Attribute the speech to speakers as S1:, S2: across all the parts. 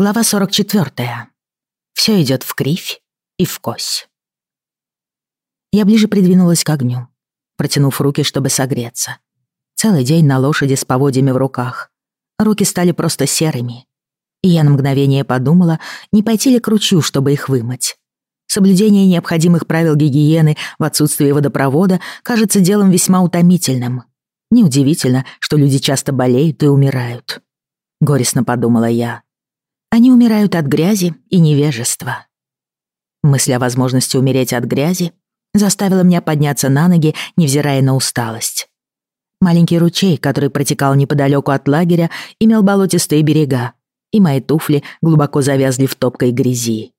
S1: Глава 44. Все идет в кривь и в кось. Я ближе придвинулась к огню, протянув руки, чтобы согреться. Целый день на лошади с поводьями в руках. Руки стали просто серыми. И я на мгновение подумала, не пойти ли к ручью, чтобы их вымыть. Соблюдение необходимых правил гигиены в отсутствии водопровода кажется делом весьма утомительным. Неудивительно, что люди часто болеют и умирают. Горестно подумала я. Они умирают от грязи и невежества. Мысль о возможности умереть от грязи заставила меня подняться на ноги, невзирая на усталость. Маленький ручей, который протекал неподалеку от лагеря, имел болотистые берега, и мои туфли глубоко завязли в топкой грязи.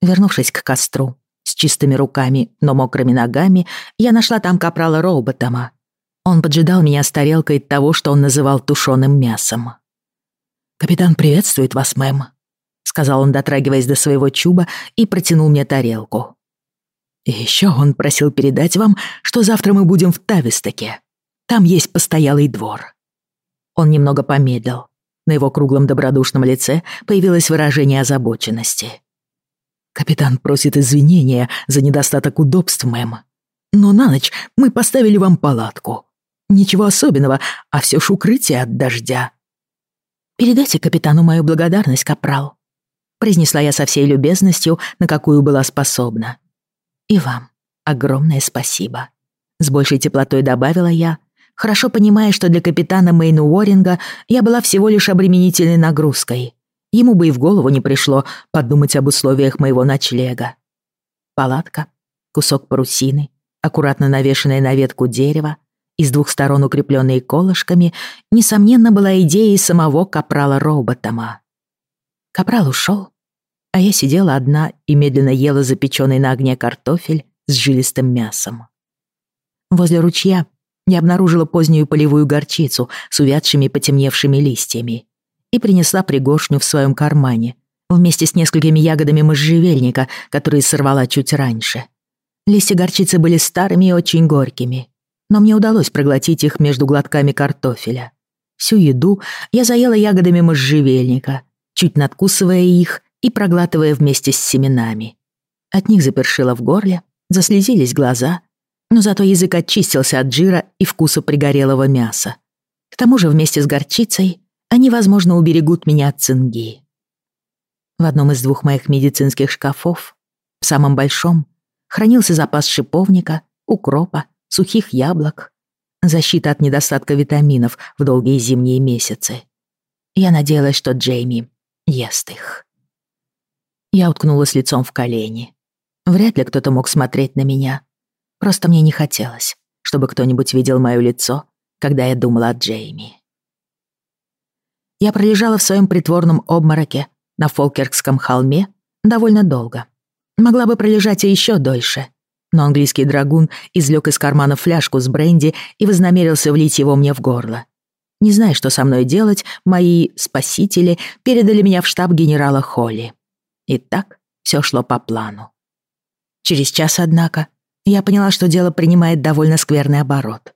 S1: Вернувшись к костру, с чистыми руками, но мокрыми ногами, я нашла там капрала Роуботома. Он поджидал меня с тарелкой того, что он называл тушеным мясом. «Капитан приветствует вас, мэм», — сказал он, дотрагиваясь до своего чуба, и протянул мне тарелку. «И еще он просил передать вам, что завтра мы будем в Тавистоке. Там есть постоялый двор». Он немного помедлил. На его круглом добродушном лице появилось выражение озабоченности. «Капитан просит извинения за недостаток удобств, мэм. Но на ночь мы поставили вам палатку. Ничего особенного, а все ж укрытие от дождя. «Передайте капитану мою благодарность, капрал», — произнесла я со всей любезностью, на какую была способна. «И вам огромное спасибо», — с большей теплотой добавила я, хорошо понимая, что для капитана Мэйну Уорринга я была всего лишь обременительной нагрузкой. Ему бы и в голову не пришло подумать об условиях моего ночлега. Палатка, кусок парусины, аккуратно навешенное на ветку дерево, и с двух сторон укрепленные колышками, несомненно, была идеей самого капрала Роботома. Капрал ушел, а я сидела одна и медленно ела запеченный на огне картофель с жилистым мясом. Возле ручья я обнаружила позднюю полевую горчицу с увядшими потемневшими листьями и принесла пригоршню в своем кармане вместе с несколькими ягодами можжевельника, которые сорвала чуть раньше. Листья горчицы были старыми и очень горькими но мне удалось проглотить их между глотками картофеля. Всю еду я заела ягодами можжевельника, чуть надкусывая их и проглатывая вместе с семенами. От них запершило в горле, заслезились глаза, но зато язык очистился от жира и вкуса пригорелого мяса. К тому же вместе с горчицей они, возможно, уберегут меня от цинги. В одном из двух моих медицинских шкафов, в самом большом, хранился запас шиповника, укропа сухих яблок, защита от недостатка витаминов в долгие зимние месяцы. Я надеялась, что Джейми ест их. Я уткнулась лицом в колени. Вряд ли кто-то мог смотреть на меня. Просто мне не хотелось, чтобы кто-нибудь видел моё лицо, когда я думала о Джейми. Я пролежала в своем притворном обмороке на Фолкеркском холме довольно долго. Могла бы пролежать и еще дольше, но английский драгун извлек из кармана фляжку с бренди и вознамерился влить его мне в горло. Не зная, что со мной делать, мои спасители передали меня в штаб генерала Холли. И так все шло по плану. Через час, однако, я поняла, что дело принимает довольно скверный оборот.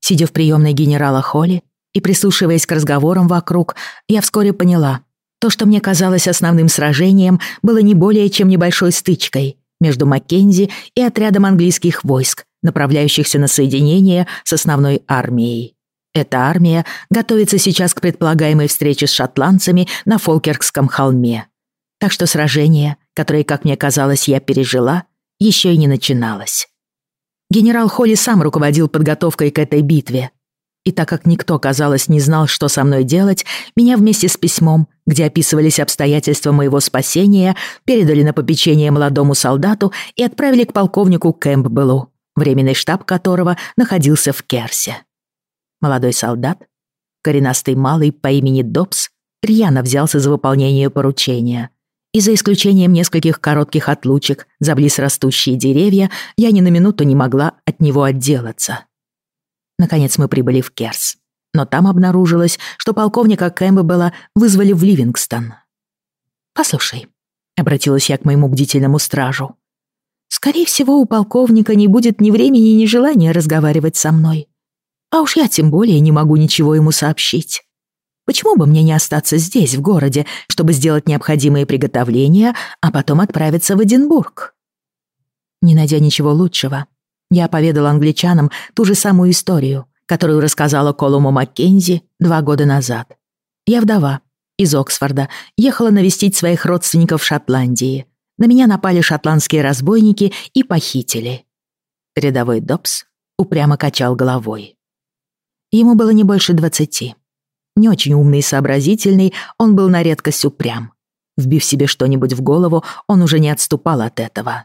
S1: Сидя в приемной генерала Холли и прислушиваясь к разговорам вокруг, я вскоре поняла, то, что мне казалось основным сражением, было не более чем небольшой стычкой, между Маккензи и отрядом английских войск, направляющихся на соединение с основной армией. Эта армия готовится сейчас к предполагаемой встрече с шотландцами на Фолкеркском холме. Так что сражение, которое, как мне казалось, я пережила, еще и не начиналось. Генерал Холли сам руководил подготовкой к этой битве, и так как никто, казалось, не знал, что со мной делать, меня вместе с письмом, где описывались обстоятельства моего спасения, передали на попечение молодому солдату и отправили к полковнику Кэмпбеллу, временный штаб которого находился в Керсе. Молодой солдат, коренастый малый по имени Добс, рьяно взялся за выполнение поручения. И за исключением нескольких коротких отлучек за близ растущие деревья, я ни на минуту не могла от него отделаться. Наконец мы прибыли в Керс. Но там обнаружилось, что полковника Кэмпбелла вызвали в Ливингстон. «Послушай», — обратилась я к моему бдительному стражу, «скорее всего, у полковника не будет ни времени, ни желания разговаривать со мной. А уж я тем более не могу ничего ему сообщить. Почему бы мне не остаться здесь, в городе, чтобы сделать необходимые приготовления, а потом отправиться в Эдинбург? Не найдя ничего лучшего, я поведала англичанам ту же самую историю, которую рассказала Колуму Маккензи два года назад. Я вдова, из Оксфорда, ехала навестить своих родственников в Шотландии. На меня напали шотландские разбойники и похитили. Рядовой Добс упрямо качал головой. Ему было не больше двадцати. Не очень умный и сообразительный, он был на редкость упрям. Вбив себе что-нибудь в голову, он уже не отступал от этого.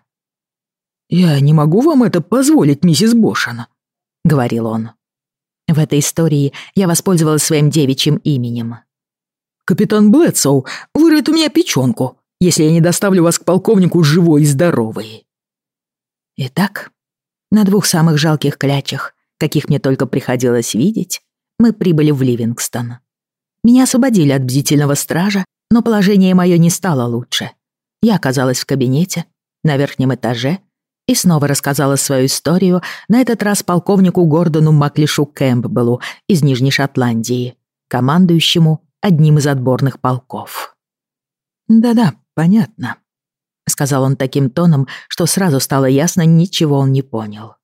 S2: «Я не могу вам это позволить, миссис Бошин», — говорил он.
S1: В этой истории я воспользовалась своим девичьим именем.
S2: «Капитан Блэдсоу вырыет у меня печёнку, если я не доставлю вас к полковнику живой и здоровой».
S1: Итак, на двух самых жалких клячах, каких мне только приходилось видеть, мы прибыли в Ливингстон. Меня освободили от бдительного стража, но положение мое не стало лучше. Я оказалась в кабинете, на верхнем этаже, и снова рассказала свою историю, на этот раз полковнику Гордону Маклишу Кэмпбеллу из Нижней Шотландии, командующему одним из отборных полков.
S2: «Да-да, понятно», —
S1: сказал он таким тоном, что сразу стало ясно, ничего он не понял.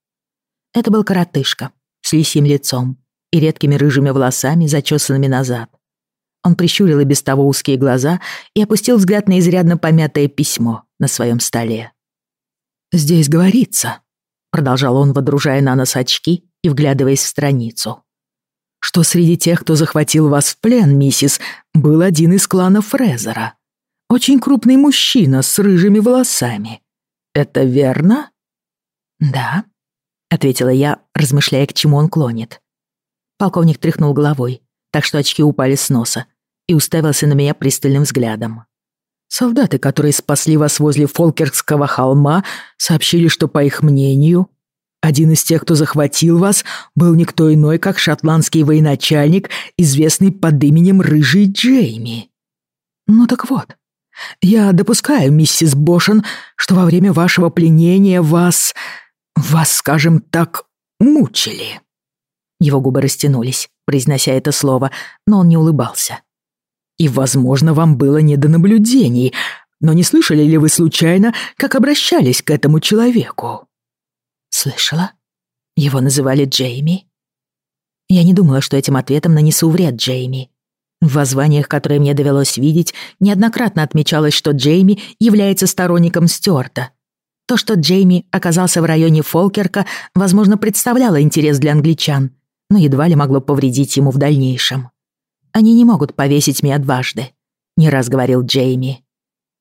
S1: Это был коротышка с лисьим лицом и редкими рыжими волосами, зачесанными назад. Он прищурил и без того узкие глаза и опустил взгляд на изрядно помятое письмо на своем столе.
S2: «Здесь говорится», — продолжал он, водружая на нос очки и вглядываясь в страницу, «что среди тех, кто захватил вас в плен, миссис, был один из клана Фрезера. Очень крупный мужчина с рыжими волосами. Это верно?»
S1: «Да», — ответила я, размышляя, к чему он клонит. Полковник тряхнул головой, так что очки упали с носа, и уставился на меня пристальным взглядом.
S2: Солдаты, которые спасли вас возле Фолкерского холма, сообщили, что, по их мнению, один из тех, кто захватил вас, был никто иной, как шотландский военачальник, известный под именем Рыжий Джейми. Ну так вот, я допускаю, миссис Бошен, что во время вашего пленения вас, вас, скажем так, мучили.
S1: Его губы растянулись, произнося это слово, но он не улыбался.
S2: И, возможно, вам было не до наблюдений, но не слышали ли вы случайно, как обращались к этому человеку?»
S1: «Слышала. Его называли Джейми. Я не думала, что этим ответом нанесу вред Джейми. В воззваниях, которые мне довелось видеть, неоднократно отмечалось, что Джейми является сторонником Стюарта. То, что Джейми оказался в районе Фолкерка, возможно, представляло интерес для англичан, но едва ли могло повредить ему в дальнейшем. Они не могут повесить меня дважды», — не раз говорил Джейми.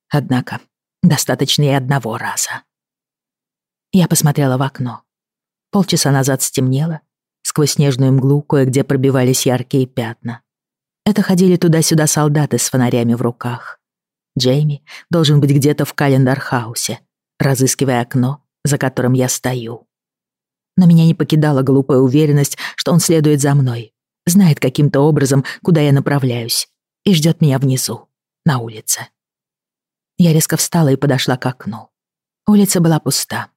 S1: Однако достаточно и одного раза. Я посмотрела в окно. Полчаса назад стемнело, сквозь снежную мглу кое-где пробивались яркие пятна. Это ходили туда-сюда солдаты с фонарями в руках. Джейми должен быть где-то в календар-хаусе, разыскивая окно, за которым я стою. Но меня не покидала глупая уверенность, что он следует за мной, знает каким-то образом, куда я направляюсь, и ждет меня внизу, на улице. Я резко встала и подошла к окну. Улица была пуста.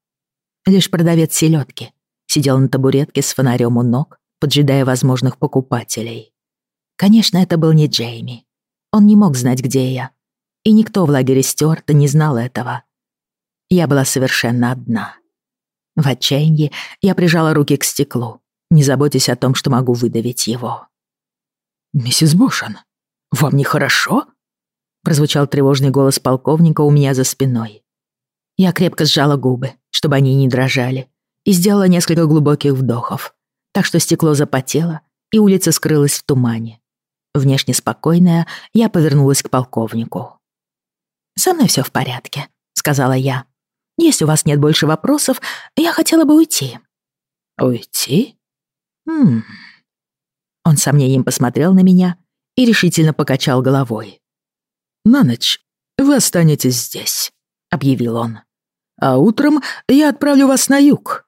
S1: Лишь продавец селедки сидел на табуретке с фонарем у ног, поджидая возможных покупателей. Конечно, это был не Джейми. Он не мог знать, где я. И никто в лагере Стюарта не знал этого. Я была совершенно одна. В отчаянии я прижала руки к стеклу, не заботясь о том, что могу выдавить его.
S2: «Миссис Бошан, вам нехорошо?»
S1: Прозвучал тревожный голос полковника у меня за спиной. Я крепко сжала губы, чтобы они не дрожали, и сделала несколько глубоких вдохов, так что стекло запотело, и улица скрылась в тумане. Внешне спокойная, я повернулась к полковнику. «Со мной все в порядке», — сказала я. «Если у вас нет больше вопросов, я хотела бы уйти».
S2: «Уйти?»
S1: «Хм...» Он с сомнением посмотрел на меня и решительно покачал головой.
S2: «На ночь вы останетесь здесь», — объявил он. «А утром я отправлю вас на юг».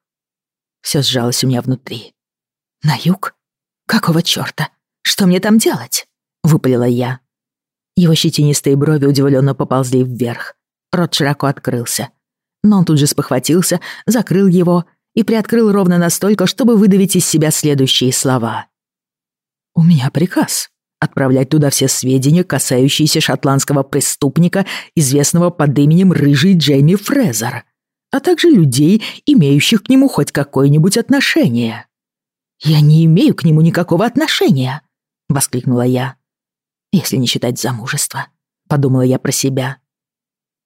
S1: Все сжалось у меня внутри. «На юг? Какого чёрта? Что мне там делать?» — выпалила я. Его щетинистые брови удивленно поползли вверх. Рот широко открылся. Но он тут же спохватился, закрыл его и приоткрыл ровно настолько, чтобы выдавить из себя следующие слова.
S2: «У меня приказ отправлять туда все сведения, касающиеся шотландского преступника, известного под именем Рыжий Джейми Фрезер, а также людей, имеющих к нему хоть какое-нибудь отношение. «Я не имею к нему никакого отношения», — воскликнула я. «Если не считать замужества», — подумала я про себя.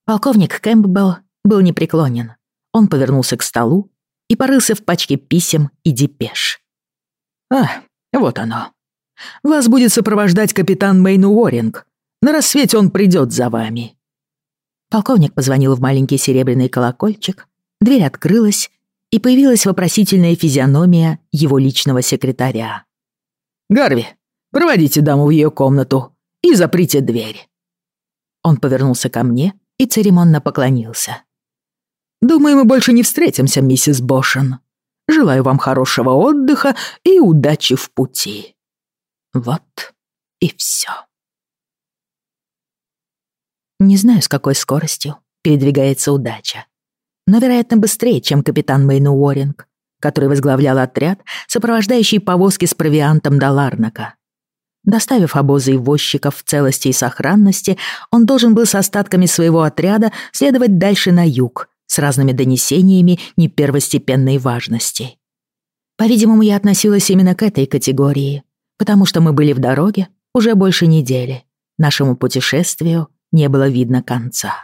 S2: Полковник Кэмпбелл был непреклонен. Он повернулся к столу и порылся в пачке писем и депеш. «А, вот оно. Вас будет сопровождать капитан Мэйн Уоринг. На рассвете он придет за вами». Полковник позвонил в маленький серебряный колокольчик, дверь открылась, и появилась вопросительная физиономия его личного секретаря. «Гарви, проводите даму в ее комнату и заприте дверь». Он повернулся ко мне и церемонно поклонился. «Думаю, мы больше не встретимся, миссис Бошен. Желаю вам хорошего отдыха и удачи в пути». Вот и все.
S1: Не знаю, с какой скоростью передвигается удача но, вероятно, быстрее, чем капитан Мэйну Уоринг, который возглавлял отряд, сопровождающий повозки с провиантом до Ларнака. Доставив обозы и возчиков в целости и сохранности, он должен был с остатками своего отряда следовать дальше на юг, с разными донесениями не первостепенной важности. По-видимому, я относилась именно к этой категории, потому что мы были в дороге уже больше недели. Нашему путешествию не было видно конца.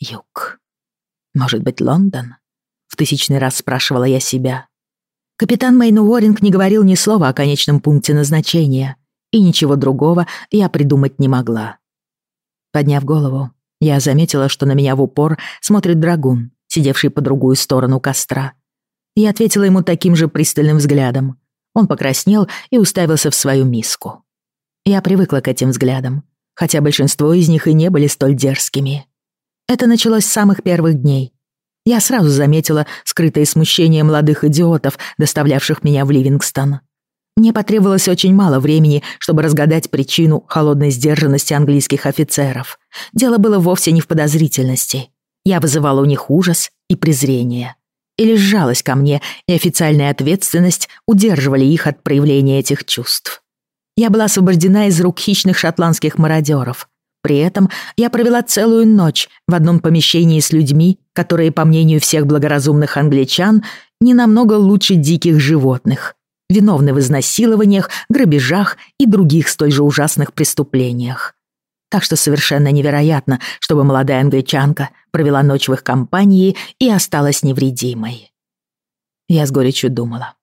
S1: Юг. Может быть, Лондон? В тысячный раз спрашивала я себя. Капитан Мэйн Уоринг не говорил ни слова о конечном пункте назначения, и ничего другого я придумать не могла. Подняв голову, я заметила, что на меня в упор смотрит драгун, сидевший по другую сторону костра. Я ответила ему таким же пристальным взглядом. Он покраснел и уставился в свою миску. Я привыкла к этим взглядам, хотя большинство из них и не были столь дерзкими. Это началось с самых первых дней. Я сразу заметила скрытое смущение молодых идиотов, доставлявших меня в Ливингстон. Мне потребовалось очень мало времени, чтобы разгадать причину холодной сдержанности английских офицеров. Дело было вовсе не в подозрительности. Я вызывала у них ужас и презрение. И лишь жалость ко мне и официальная ответственность удерживали их от проявления этих чувств. Я была освобождена из рук хищных шотландских мародеров, при этом я провела целую ночь в одном помещении с людьми, которые, по мнению всех благоразумных англичан, не намного лучше диких животных, виновны в изнасилованиях, грабежах и других столь же ужасных преступлениях. Так что совершенно невероятно, чтобы молодая англичанка провела ночь в их компании и осталась невредимой. Я с горечью думала.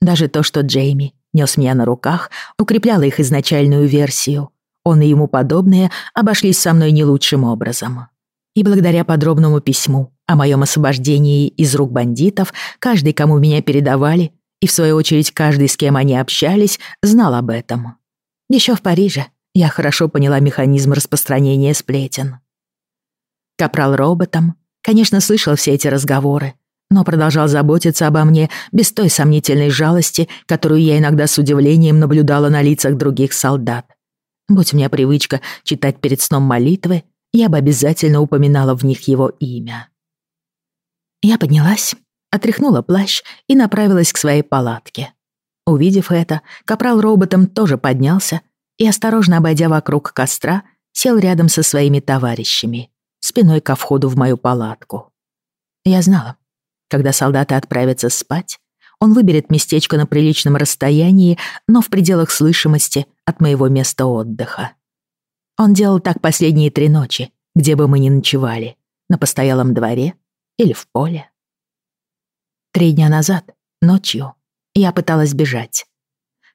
S1: Даже то, что Джейми нес меня на руках, укрепляло их изначальную версию — он и ему подобные обошлись со мной не лучшим образом. И благодаря подробному письму о моем освобождении из рук бандитов, каждый, кому меня передавали, и в свою очередь каждый, с кем они общались, знал об этом. Еще в Париже я хорошо поняла механизм распространения сплетен. Капрал роботом, конечно, слышал все эти разговоры, но продолжал заботиться обо мне без той сомнительной жалости, которую я иногда с удивлением наблюдала на лицах других солдат. Будь у меня привычка читать перед сном молитвы, я бы обязательно упоминала в них его имя. Я поднялась, отряхнула плащ и направилась к своей палатке. Увидев это, капрал роботом тоже поднялся и, осторожно обойдя вокруг костра, сел рядом со своими товарищами, спиной ко входу в мою палатку. Я знала, когда солдаты отправятся спать, он выберет местечко на приличном расстоянии, но в пределах слышимости от моего места отдыха. Он делал так последние три ночи, где бы мы ни ночевали, на постоялом дворе или в поле. Три дня назад, ночью, я пыталась бежать.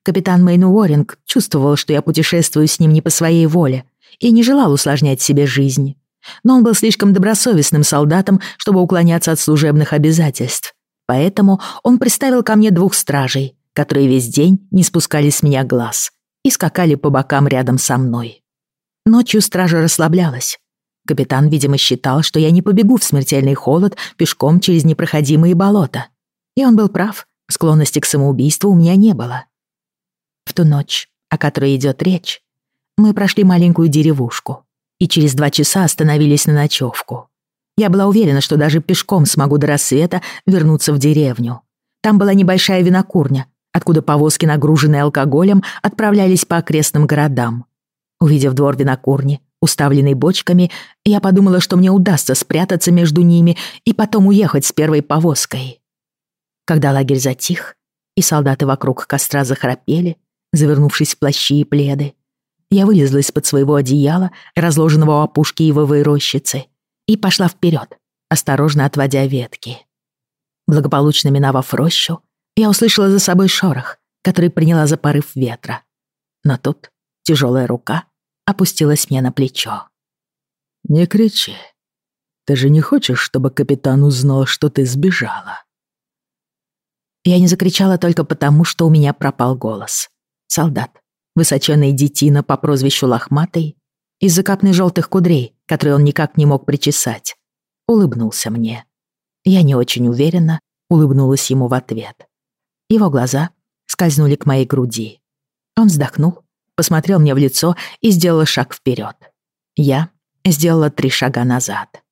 S1: Капитан Мэйн Уоринг чувствовал, что я путешествую с ним не по своей воле и не желал усложнять себе жизнь. Но он был слишком добросовестным солдатом, чтобы уклоняться от служебных обязательств. Поэтому он приставил ко мне двух стражей, которые весь день не спускали с меня глаз и скакали по бокам рядом со мной. Ночью стража расслаблялась. Капитан, видимо, считал, что я не побегу в смертельный холод пешком через непроходимые болота. И он был прав, склонности к самоубийству у меня не было. В ту ночь, о которой идет речь, мы прошли маленькую деревушку и через два часа остановились на ночевку. Я была уверена, что даже пешком смогу до рассвета вернуться в деревню. Там была небольшая винокурня, откуда повозки, нагруженные алкоголем, отправлялись по окрестным городам. Увидев двор винокурни, уставленный бочками, я подумала, что мне удастся спрятаться между ними и потом уехать с первой повозкой. Когда лагерь затих, и солдаты вокруг костра захрапели, завернувшись в плащи и пледы, я вылезла из-под своего одеяла, разложенного у опушки ивовой рощицы, и пошла вперед, осторожно отводя ветки. Благополучно миновав рощу, я услышала за собой шорох, который приняла за порыв ветра. Но тут тяжелая рука опустилась мне на плечо.
S2: «Не кричи. Ты же не хочешь, чтобы капитан узнал, что ты сбежала?»
S1: Я не закричала только потому, что у меня пропал голос. Солдат, высоченный детина по прозвищу Лохматый, из-за капны желтых кудрей, которые он никак не мог причесать, улыбнулся мне. Я не очень уверенно улыбнулась ему в ответ. Его глаза скользнули к моей груди. Он вздохнул, посмотрел мне в лицо и сделал шаг вперед. Я сделала три шага назад.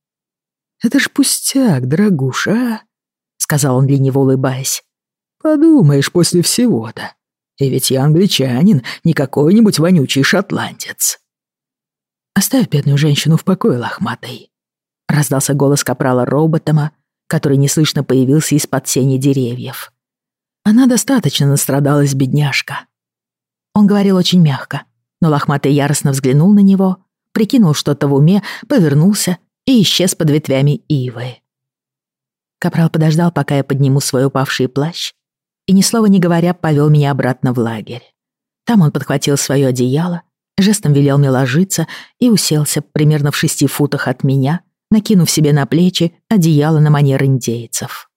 S2: «Это ж пустяк, дорогуша, а?» — сказал он, лениво улыбаясь. «Подумаешь, после всего-то. И ведь я англичанин, не какой-нибудь вонючий шотландец». «Оставь бедную женщину в покое, лохматой», — раздался голос капрала Роботома, который неслышно появился из-под сени деревьев. Она достаточно настрадалась, бедняжка. Он говорил очень мягко, но лохматый яростно взглянул на него, прикинул что-то в уме, повернулся и исчез под ветвями ивы. Капрал подождал, пока я подниму свой упавший плащ, и ни слова не говоря повел меня обратно в лагерь. Там он подхватил свое одеяло, жестом велел мне ложиться и уселся примерно в шести футах от меня, накинув себе на плечи одеяло на манер индейцев.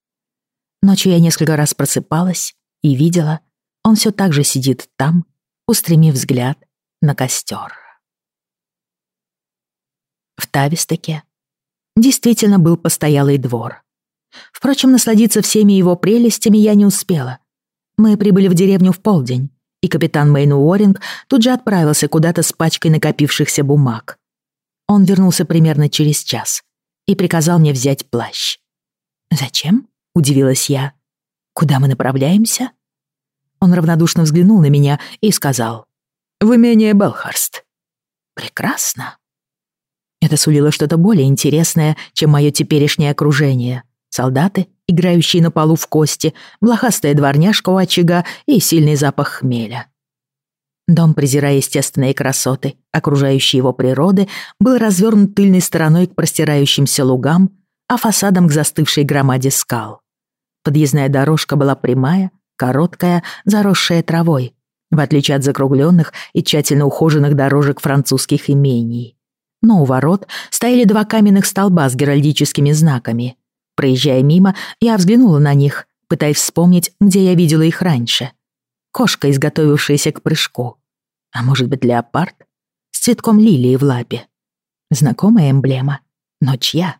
S2: Ночью я несколько раз просыпалась и видела, он все так же сидит там, устремив взгляд на костер. В Тавистоке действительно был постоялый двор. Впрочем, насладиться всеми его прелестями я не успела. Мы прибыли в деревню в полдень, и капитан Мэйн Уоринг тут же отправился куда-то с пачкой накопившихся бумаг. Он вернулся примерно через час и приказал мне взять плащ. «Зачем?» — удивилась я. «Куда мы направляемся?» Он равнодушно взглянул на меня и сказал. «В имение Белхарст». «Прекрасно». Это сулило что-то более интересное, чем мое теперешнее окружение. Солдаты, играющие на полу в кости, блохастая дворняжка у очага и сильный запах хмеля. Дом, презирая естественные красоты, окружающие его природы, был развернут тыльной стороной к простирающимся лугам, а фасадом к застывшей громаде скал. Подъездная дорожка была прямая, короткая, заросшая травой, в отличие от закругленных и тщательно ухоженных дорожек французских имений. Но у ворот стояли два каменных столба с геральдическими знаками. Проезжая мимо, я взглянула на них, пытаясь вспомнить, где я видела их раньше — Кошка, изготовившаяся к прыжку. А может быть, леопард? С цветком лилии в лапе. Знакомая эмблема. Но чья?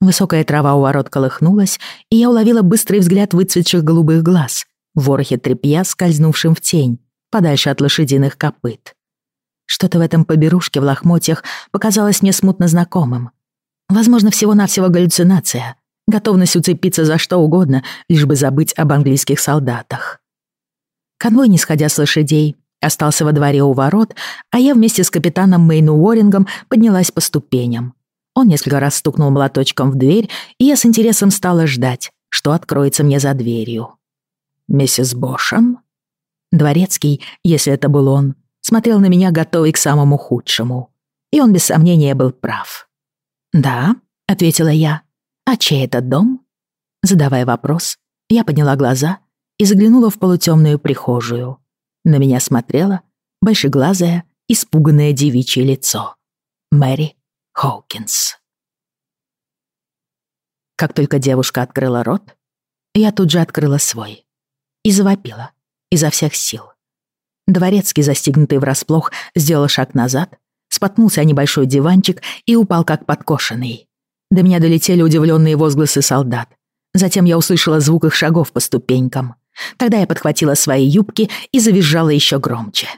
S2: Высокая трава у ворот колыхнулась, и я уловила быстрый взгляд выцветших голубых глаз, в ворохе тряпья, скользнувшим в тень, подальше от лошадиных копыт. Что-то в этом поберушке в лохмотьях показалось мне смутно знакомым. Возможно, всего-навсего галлюцинация, готовность уцепиться за что угодно, лишь бы забыть об английских солдатах. Конвой, не сходя с лошадей, остался во дворе у ворот, а я вместе с капитаном Мэйну Уоррингом поднялась по ступеням. Он несколько раз стукнул молоточком в дверь, и я с интересом стала ждать, что откроется мне за дверью. «Миссис Бошан?» Дворецкий, если это был он, смотрел на меня, готовый к самому худшему. И он без сомнения был прав. «Да», — ответила я. «А чей это дом?» Задавая вопрос, я подняла глаза и заглянула в полутемную прихожую. На меня смотрело большеглазое, испуганное девичье лицо. Мэри Хоукинс. Как только девушка открыла рот, я тут же открыла свой и завопила изо всех сил. Дворецкий, застигнутый врасплох, сделал шаг назад, споткнулся о небольшой диванчик и упал как подкошенный. До меня долетели удивленные возгласы солдат. Затем я услышала звук их шагов по ступенькам. Тогда я подхватила свои юбки и завизжала еще громче.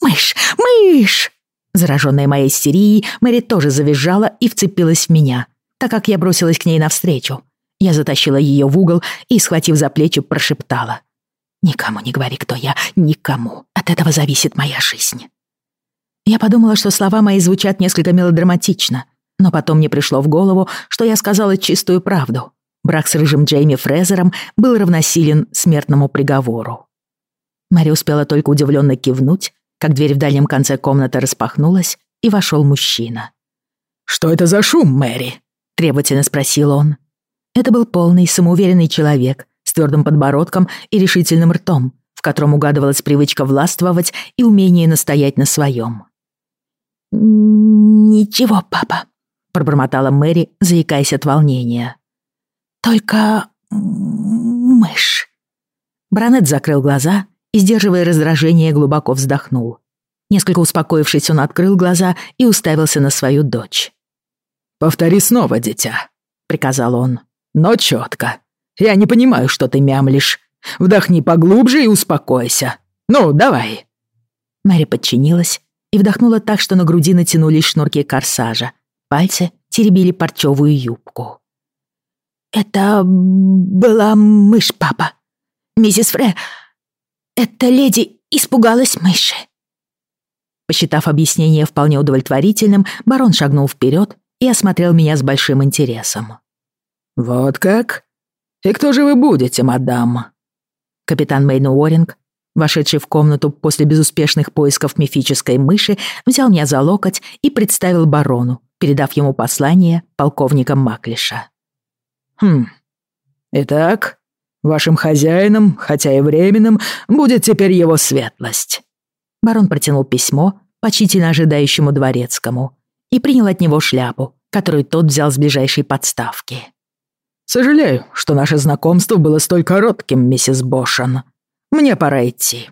S2: «Мышь! Мышь!» Зараженная моей истерией, Мэри тоже завизжала и вцепилась в меня, так как я бросилась к ней навстречу. Я затащила ее в угол и, схватив за плечи, прошептала.
S1: Никому не говори, кто я, никому. От этого зависит моя жизнь. Я подумала, что слова мои звучат несколько мелодраматично, но потом мне пришло в голову, что я сказала чистую правду. Брак с рыжим Джейми Фрезером был равносилен смертному приговору. Мэри успела только удивленно кивнуть, как дверь в дальнем конце комнаты распахнулась, и вошел мужчина.
S2: «Что это за шум, Мэри?»
S1: — требовательно спросил он. Это был полный, самоуверенный человек с твердым подбородком и решительным ртом, в котором угадывалась привычка властвовать и умение настоять на своем. «Ничего, папа», — пробормотала Мэри, заикаясь от волнения. «Только мышь». Бранет закрыл глаза и, сдерживая раздражение, глубоко вздохнул. Несколько успокоившись, он открыл глаза и уставился на свою дочь.
S2: «Повтори снова, дитя», — приказал он. «Но четко. Я не понимаю, что ты мямлишь. Вдохни поглубже и успокойся. Ну, давай».
S1: Мэри подчинилась и вдохнула так, что на груди натянулись шнурки корсажа. Пальцы теребили парчевую юбку. «Это была мышь, папа. Миссис Фре, эта леди испугалась мыши». Посчитав объяснение вполне удовлетворительным, барон шагнул вперед и осмотрел меня с большим интересом.
S2: «Вот как? И кто же вы будете, мадам?»
S1: Капитан Мейн Уоринг, вошедший в комнату после безуспешных поисков мифической мыши, взял меня за локоть и представил барону, передав ему послание полковника Маклиша.
S2: «Хм. Итак, вашим хозяином, хотя и временным, будет теперь его светлость».
S1: Барон протянул письмо почтительно ожидающему дворецкому и принял от него шляпу, которую тот взял с ближайшей подставки.
S2: «Сожалею, что наше знакомство было столь коротким, миссис Бошан. Мне пора идти».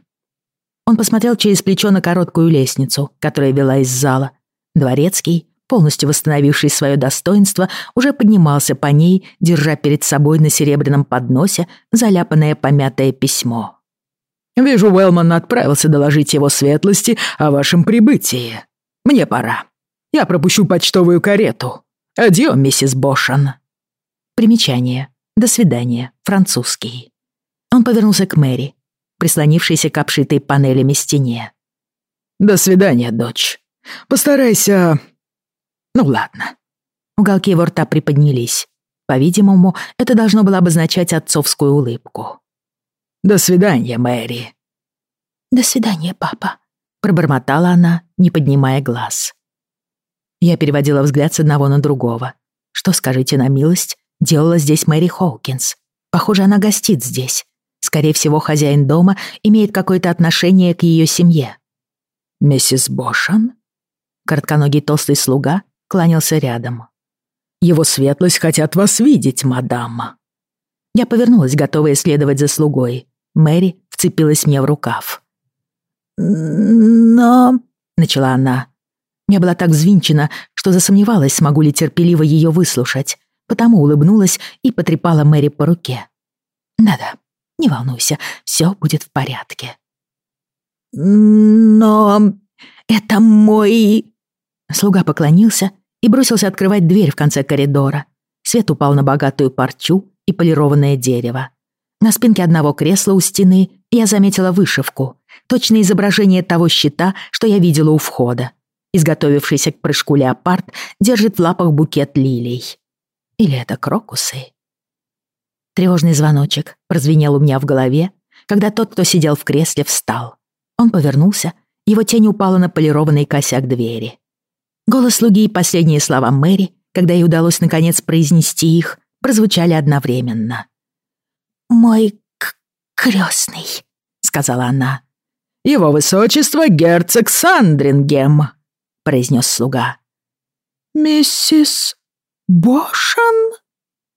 S1: Он посмотрел через плечо на короткую лестницу, которая вела из зала. Дворецкий, полностью восстановивший свое достоинство, уже поднимался по ней, держа перед собой на серебряном подносе заляпанное помятое письмо.
S2: Вижу, Уэллман отправился доложить его светлости о вашем прибытии. Мне пора. Я пропущу почтовую карету. Адьё, миссис Бошан».
S1: Примечание. До свидания. Французский. Он повернулся к Мэри, прислонившейся к обшитой панелями стене.
S2: «До свидания, дочь. Постарайся... Ну ладно».
S1: Уголки его рта приподнялись. По-видимому, это должно было обозначать отцовскую улыбку.
S2: «До свидания, Мэри».
S1: «До свидания, папа», — пробормотала она, не поднимая глаз. Я переводила взгляд с одного на другого. Что, скажите на милость, делала здесь Мэри Хоукинс? Похоже, она гостит здесь. Скорее всего, хозяин дома имеет какое-то отношение к ее семье.
S2: «Миссис Бошан?»
S1: Коротконогий толстый слуга кланялся рядом.
S2: «Его светлость хотят вас видеть, мадам».
S1: Я повернулась, готовая следовать за слугой. Мэри вцепилась мне в рукав. «Но...» — начала она. Я была так взвинчена, что засомневалась, смогу ли терпеливо ее выслушать, потому улыбнулась и потрепала Мэри по руке. «Да-да, не волнуйся, все будет в порядке». «Но... это мой...» Слуга поклонился и бросился открывать дверь в конце коридора. Свет упал на богатую парчу и полированное дерево. На спинке одного кресла у стены я заметила вышивку, точное изображение того щита, что я видела у входа. Изготовившийся к прыжку леопард держит в лапах букет лилий. Или это крокусы? Тревожный звоночек прозвенел у меня в голове, когда тот, кто сидел в кресле, встал. Он повернулся, его тень упала на полированный косяк двери. Голос слуги и последние слова Мэри, когда ей удалось наконец произнести их, прозвучали одновременно. «Мой крестный», — сказала она.
S2: «Его высочество герцог Сандрингем», — произнес слуга.
S3: «Миссис Бошан?»
S1: —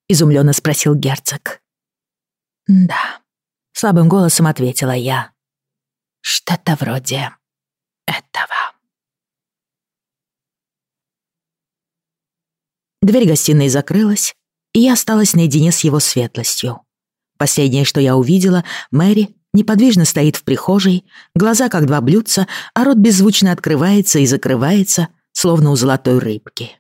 S1: изумленно спросил герцог. «Да», — слабым голосом ответила я. «Что-то вроде этого». Дверь гостиной закрылась, и я осталась наедине с его светлостью. Последнее, что я увидела, Мэри неподвижно стоит в прихожей, глаза как два блюдца, а рот беззвучно открывается и закрывается, словно у золотой рыбки.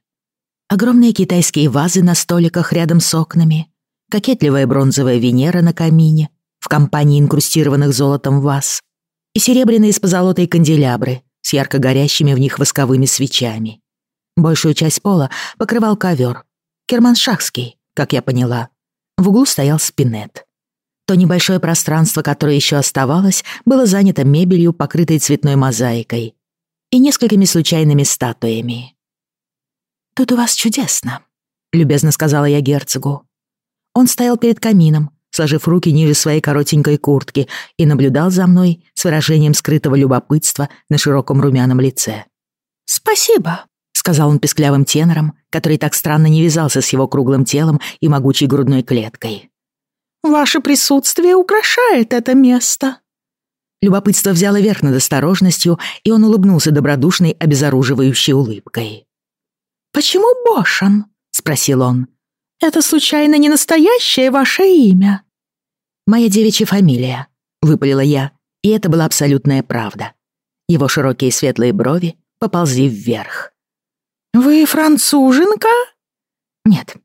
S1: Огромные китайские вазы на столиках рядом с окнами, кокетливая бронзовая Венера на камине, в компании инкрустированных золотом ваз и серебряные с позолотой канделябры с ярко горящими в них восковыми свечами. Большую часть пола покрывал ковер, керманшахский, как я поняла. В углу стоял спинет. То небольшое пространство, которое еще оставалось, было занято мебелью, покрытой цветной мозаикой, и несколькими случайными статуями. «Тут у вас чудесно», — любезно сказала я герцогу. Он стоял перед камином, сложив руки ниже своей коротенькой куртки, и наблюдал за мной с выражением скрытого любопытства на широком румяном лице.
S3: «Спасибо», — сказал он песклявым тенором, который так странно не вязался с его круглым телом и могучей грудной клеткой. «Ваше присутствие украшает это место».
S1: Любопытство взяло верх над осторожностью, и он улыбнулся добродушной, обезоруживающей улыбкой.
S3: «Почему Бошан?» — спросил он. «Это случайно не настоящее ваше имя?»
S1: «Моя девичья фамилия», — выпалила я, и это была абсолютная правда. Его широкие светлые брови поползли вверх.
S3: «Вы француженка?»
S1: «Нет,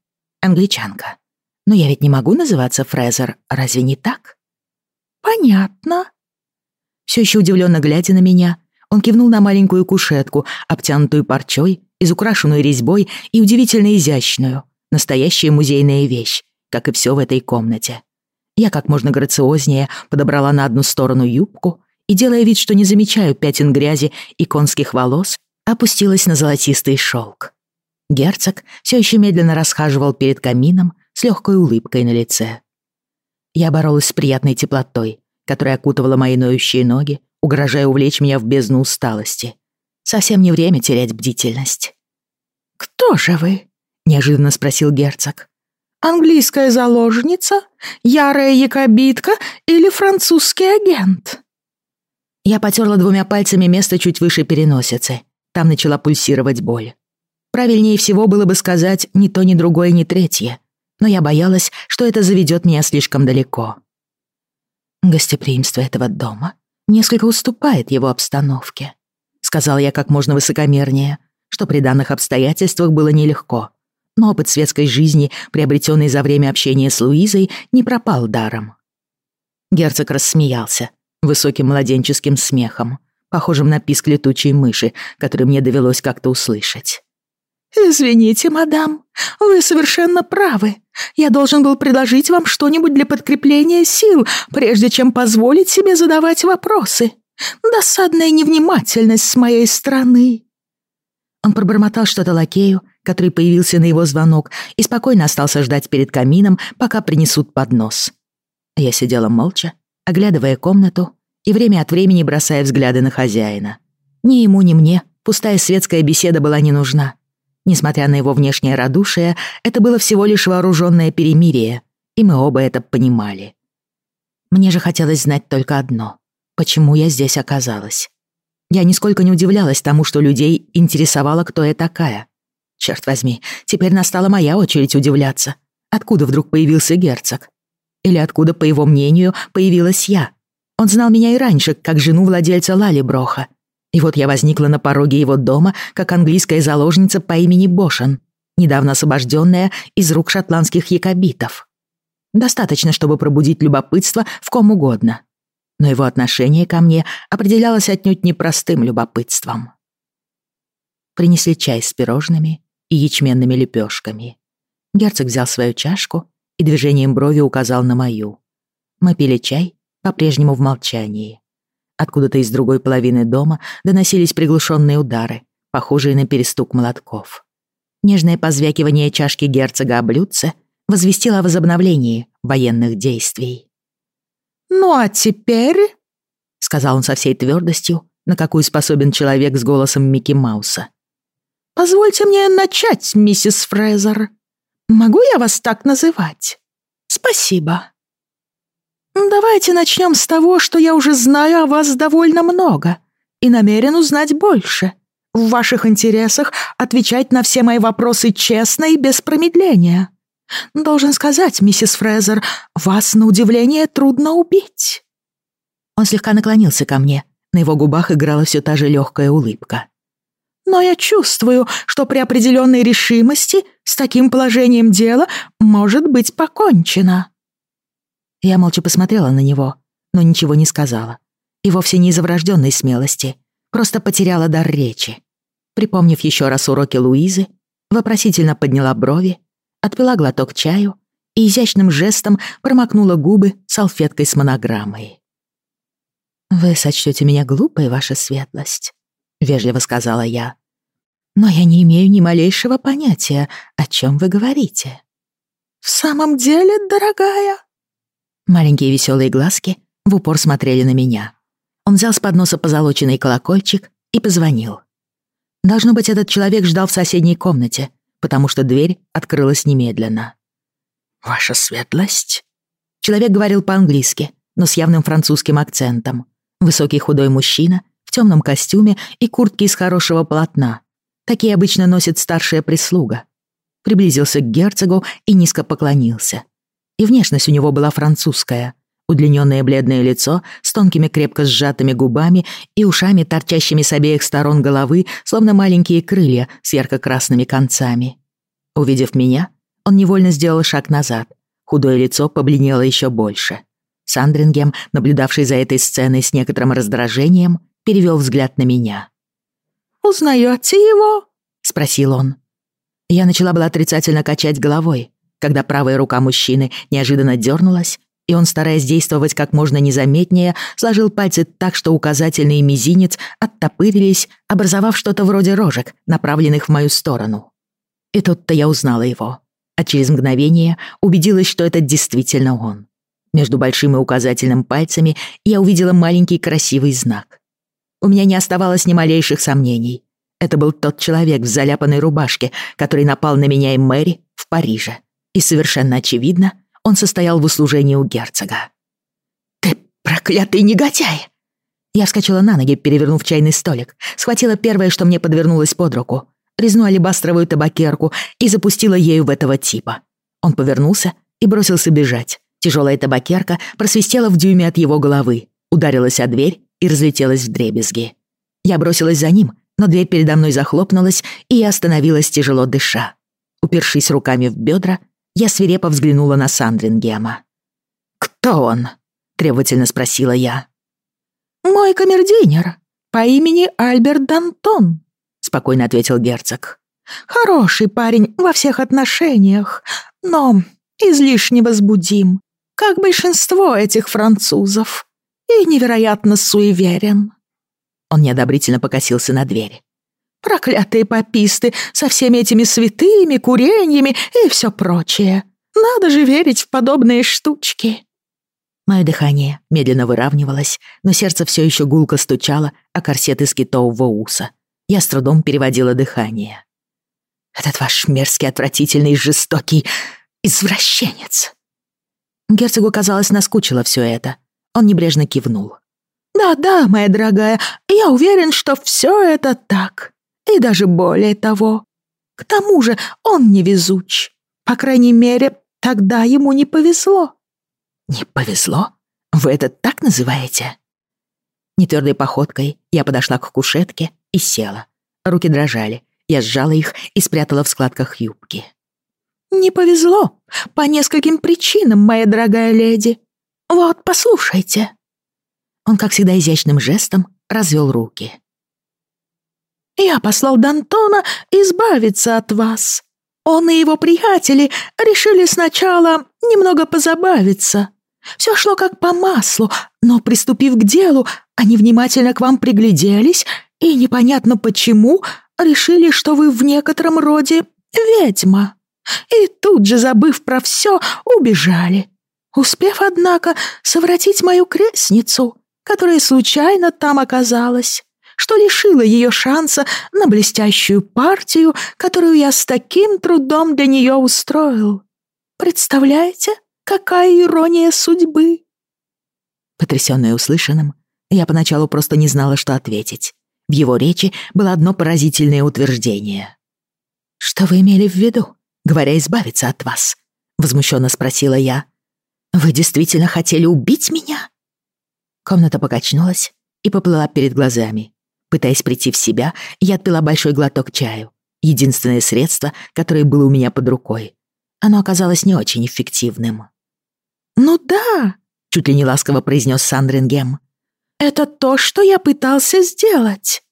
S1: англичанка. Но я ведь не могу называться Фрезер, разве не так?»
S3: «Понятно».
S1: Все еще удивленно глядя на меня, он кивнул на маленькую кушетку, обтянутую парчой, изукрашенную резьбой и удивительно изящную, настоящая музейная вещь, как и все в этой комнате. Я как можно грациознее подобрала на одну сторону юбку и, делая вид, что не замечаю пятен грязи и конских волос, опустилась на золотистый шелк. Герцог все еще медленно расхаживал перед камином с легкой улыбкой на лице. Я боролась с приятной теплотой, которая окутывала мои ноющие ноги, угрожая увлечь меня в бездну усталости. Совсем не время терять бдительность.
S3: «Кто же вы?» — неожиданно спросил герцог. «Английская заложница, ярая якобитка или французский агент?»
S1: Я потерла двумя пальцами место чуть выше переносицы. Там начала пульсировать боль. Правильнее всего было бы сказать ни то, ни другое, ни третье. Но я боялась, что это заведет меня слишком далеко. Гостеприимство этого дома несколько уступает его обстановке. Сказал я как можно высокомернее, что при данных обстоятельствах было нелегко. Но опыт светской жизни, приобретенный за время общения с Луизой, не пропал даром. Герцог рассмеялся высоким младенческим смехом, похожим на писк летучей мыши, который мне довелось как-то услышать.
S3: «Извините, мадам, вы совершенно правы. Я должен был предложить вам что-нибудь для подкрепления сил, прежде чем позволить себе задавать вопросы. Досадная невнимательность с моей стороны».
S1: Он пробормотал что-то лакею, который появился на его звонок, и спокойно остался ждать перед камином, пока принесут поднос. Я сидела молча, оглядывая комнату и время от времени бросая взгляды на хозяина. Ни ему, ни мне пустая светская беседа была не нужна. Несмотря на его внешнее радушие, это было всего лишь вооруженное перемирие, и мы оба это понимали. Мне же хотелось знать только одно — почему я здесь оказалась. Я нисколько не удивлялась тому, что людей интересовало, кто я такая. Черт возьми, теперь настала моя очередь удивляться. Откуда вдруг появился герцог? Или откуда, по его мнению, появилась я? Он знал меня и раньше, как жену владельца Лали Броха. И вот я возникла на пороге его дома, как английская заложница по имени Бошан, недавно освобожденная из рук шотландских якобитов. Достаточно, чтобы пробудить любопытство в ком угодно. Но его отношение ко мне определялось отнюдь непростым любопытством. Принесли чай с пирожными и ячменными лепешками. Герцог взял свою чашку и движением брови указал на мою. Мы пили чай, по-прежнему в молчании. Откуда-то из другой половины дома доносились приглушенные удары, похожие на перестук молотков. Нежное позвякивание чашки герцога о блюдце возвестило о возобновлении военных действий.
S3: «Ну а теперь...»
S1: — сказал он со всей твердостью, на какую способен человек с голосом Микки Мауса.
S3: «Позвольте мне начать, миссис Фрезер. Могу я вас так называть? Спасибо». «Давайте начнем с того, что я уже знаю о вас довольно много и намерен узнать больше. В ваших интересах отвечать на все мои вопросы честно и без промедления. Должен сказать, миссис Фрезер, вас, на удивление, трудно убить».
S1: Он слегка наклонился ко мне. На его губах играла все та же легкая улыбка.
S3: «Но я чувствую, что при определенной решимости с таким положением дела может быть покончено».
S1: Я молча посмотрела на него, но ничего не сказала. И вовсе не из-за врожденной смелости, просто потеряла дар речи. Припомнив еще раз уроки Луизы, вопросительно подняла брови, отпила глоток чаю и изящным жестом промокнула губы салфеткой с монограммой. «Вы сочтете меня глупой, ваша светлость», — вежливо сказала я. «Но я не имею ни малейшего понятия, о чем вы говорите».
S3: «В самом деле, дорогая?»
S1: Маленькие веселые глазки в упор смотрели на меня. Он взял с подноса позолоченный колокольчик и позвонил. Должно быть, этот человек ждал в соседней комнате, потому что дверь открылась немедленно.
S2: «Ваша светлость?»
S1: Человек говорил по-английски, но с явным французским акцентом. Высокий худой мужчина в темном костюме и куртке из хорошего полотна. Такие обычно носит старшая прислуга. Приблизился к герцогу и низко поклонился. И внешность у него была французская. Удлиненное бледное лицо с тонкими крепко сжатыми губами и ушами, торчащими с обеих сторон головы, словно маленькие крылья с ярко-красными концами. Увидев меня, он невольно сделал шаг назад. Худое лицо побледнело еще больше. Сандрингем, наблюдавший за этой сценой с некоторым раздражением, перевел взгляд на меня.
S3: «Узнаете его?»
S1: — спросил он. Я начала была отрицательно качать головой, когда правая рука мужчины неожиданно дернулась, и он, стараясь действовать как можно незаметнее, сложил пальцы так, что указательный и мизинец оттопырились, образовав что-то вроде рожек, направленных в мою сторону. И тут-то я узнала его, а через мгновение убедилась, что это действительно он. Между большим и указательным пальцами я увидела маленький красивый знак. У меня не оставалось ни малейших сомнений. Это был тот человек в заляпанной рубашке, который напал на меня и Мэри в Париже. И совершенно очевидно, он состоял в услужении у герцога.
S3: «Ты проклятый негодяй!»
S1: Я вскочила на ноги, перевернув чайный столик, схватила первое, что мне подвернулось под руку, резну алебастровую табакерку и запустила ею в этого типа. Он повернулся и бросился бежать. Тяжелая табакерка просвистела в дюйме от его головы, ударилась о дверь и разлетелась в дребезги. Я бросилась за ним, но дверь передо мной захлопнулась, и я остановилась, тяжело дыша. Упершись руками в бедра, я свирепо взглянула на Сандрингема. «Кто он?» — требовательно спросила я.
S3: «Мой камердинер по имени Альберт Дантон», — спокойно ответил герцог. «Хороший парень во всех отношениях, но излишне возбудим как большинство этих французов, и невероятно суеверен».
S1: Он неодобрительно покосился на дверь.
S3: «Проклятые пописты со всеми этими святыми, курениями и все прочее. Надо же верить в подобные штучки».
S1: Мое дыхание медленно выравнивалось, но сердце все еще гулко стучало о корсет из китового уса. Я с трудом переводила дыхание. «Этот ваш мерзкий, отвратительный, жестокий извращенец!» Герцогу, казалось, наскучило все это. Он небрежно кивнул.
S3: «Да-да, моя дорогая, я уверен, что все это так. И даже более того. К тому же он невезуч. По крайней мере, тогда ему не повезло».
S1: «Не повезло? Вы это так называете?» Нетвердой походкой я подошла к кушетке и села. Руки дрожали. Я сжала их и спрятала в складках юбки.
S3: «Не повезло. По нескольким причинам, моя дорогая леди. Вот, послушайте».
S1: Он, как всегда, изящным жестом развел руки.
S3: «Я послал Д'Антона избавиться от вас. Он и его приятели решили сначала немного позабавиться. Все шло как по маслу, но, приступив к делу, они внимательно к вам пригляделись и, непонятно почему, решили, что вы в некотором роде ведьма и тут же, забыв про все, убежали, успев, однако, совратить мою крестницу, которая случайно там оказалась, что лишило ее шанса на блестящую партию, которую я с таким трудом для нее устроил. Представляете, какая ирония судьбы?»
S1: Потрясённая услышанным, я поначалу просто не знала, что ответить. В его речи было одно поразительное утверждение. «Что вы имели в виду?» говоря избавиться от вас?» — возмущенно спросила я. «Вы действительно хотели убить меня?» Комната покачнулась и поплыла перед глазами. Пытаясь прийти в себя, я отпила большой глоток чаю. Единственное средство, которое было у меня под рукой. Оно оказалось не очень эффективным.
S3: «Ну да», — чуть ли не ласково произнес Сандрингем. «Это то, что я пытался сделать.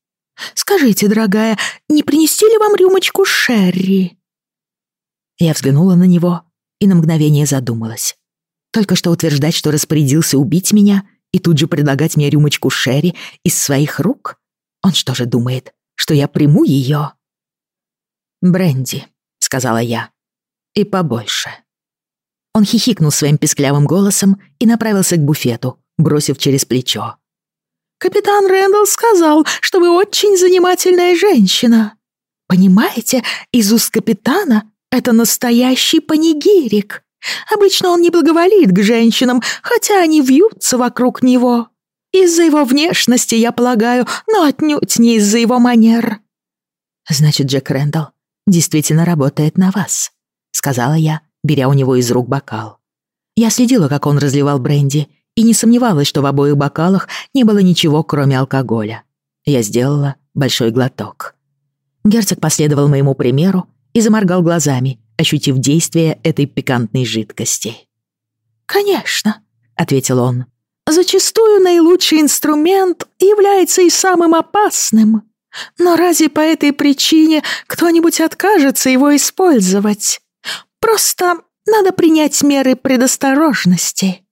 S3: Скажите, дорогая, не принести ли вам рюмочку Шерри?»
S1: Я взглянула на него и на мгновение задумалась. Только что утверждать, что распорядился убить меня, и тут же предлагать мне рюмочку Шерри из своих рук? Он что же думает, что я приму ее? Бренди, сказала я, — «и побольше». Он хихикнул своим песклявым голосом и направился к буфету, бросив через плечо.
S3: «Капитан Рэндалл сказал, что вы очень занимательная женщина. Понимаете, из уст капитана это настоящий панигирик. Обычно он не благоволит к женщинам, хотя они вьются вокруг него. Из-за его внешности, я полагаю, но отнюдь не из-за его манер».
S1: «Значит, Джек Рэндалл действительно работает на вас», — сказала я, беря у него из рук бокал. Я следила, как он разливал бренди, и не сомневалась, что в обоих бокалах не было ничего, кроме алкоголя. Я сделала большой глоток. Герцог последовал моему примеру и заморгал глазами, ощутив действие этой пикантной жидкости.
S3: «Конечно», — ответил он. «Зачастую наилучший инструмент является и самым опасным. Но разве по этой причине кто-нибудь откажется его использовать? Просто надо принять меры предосторожности».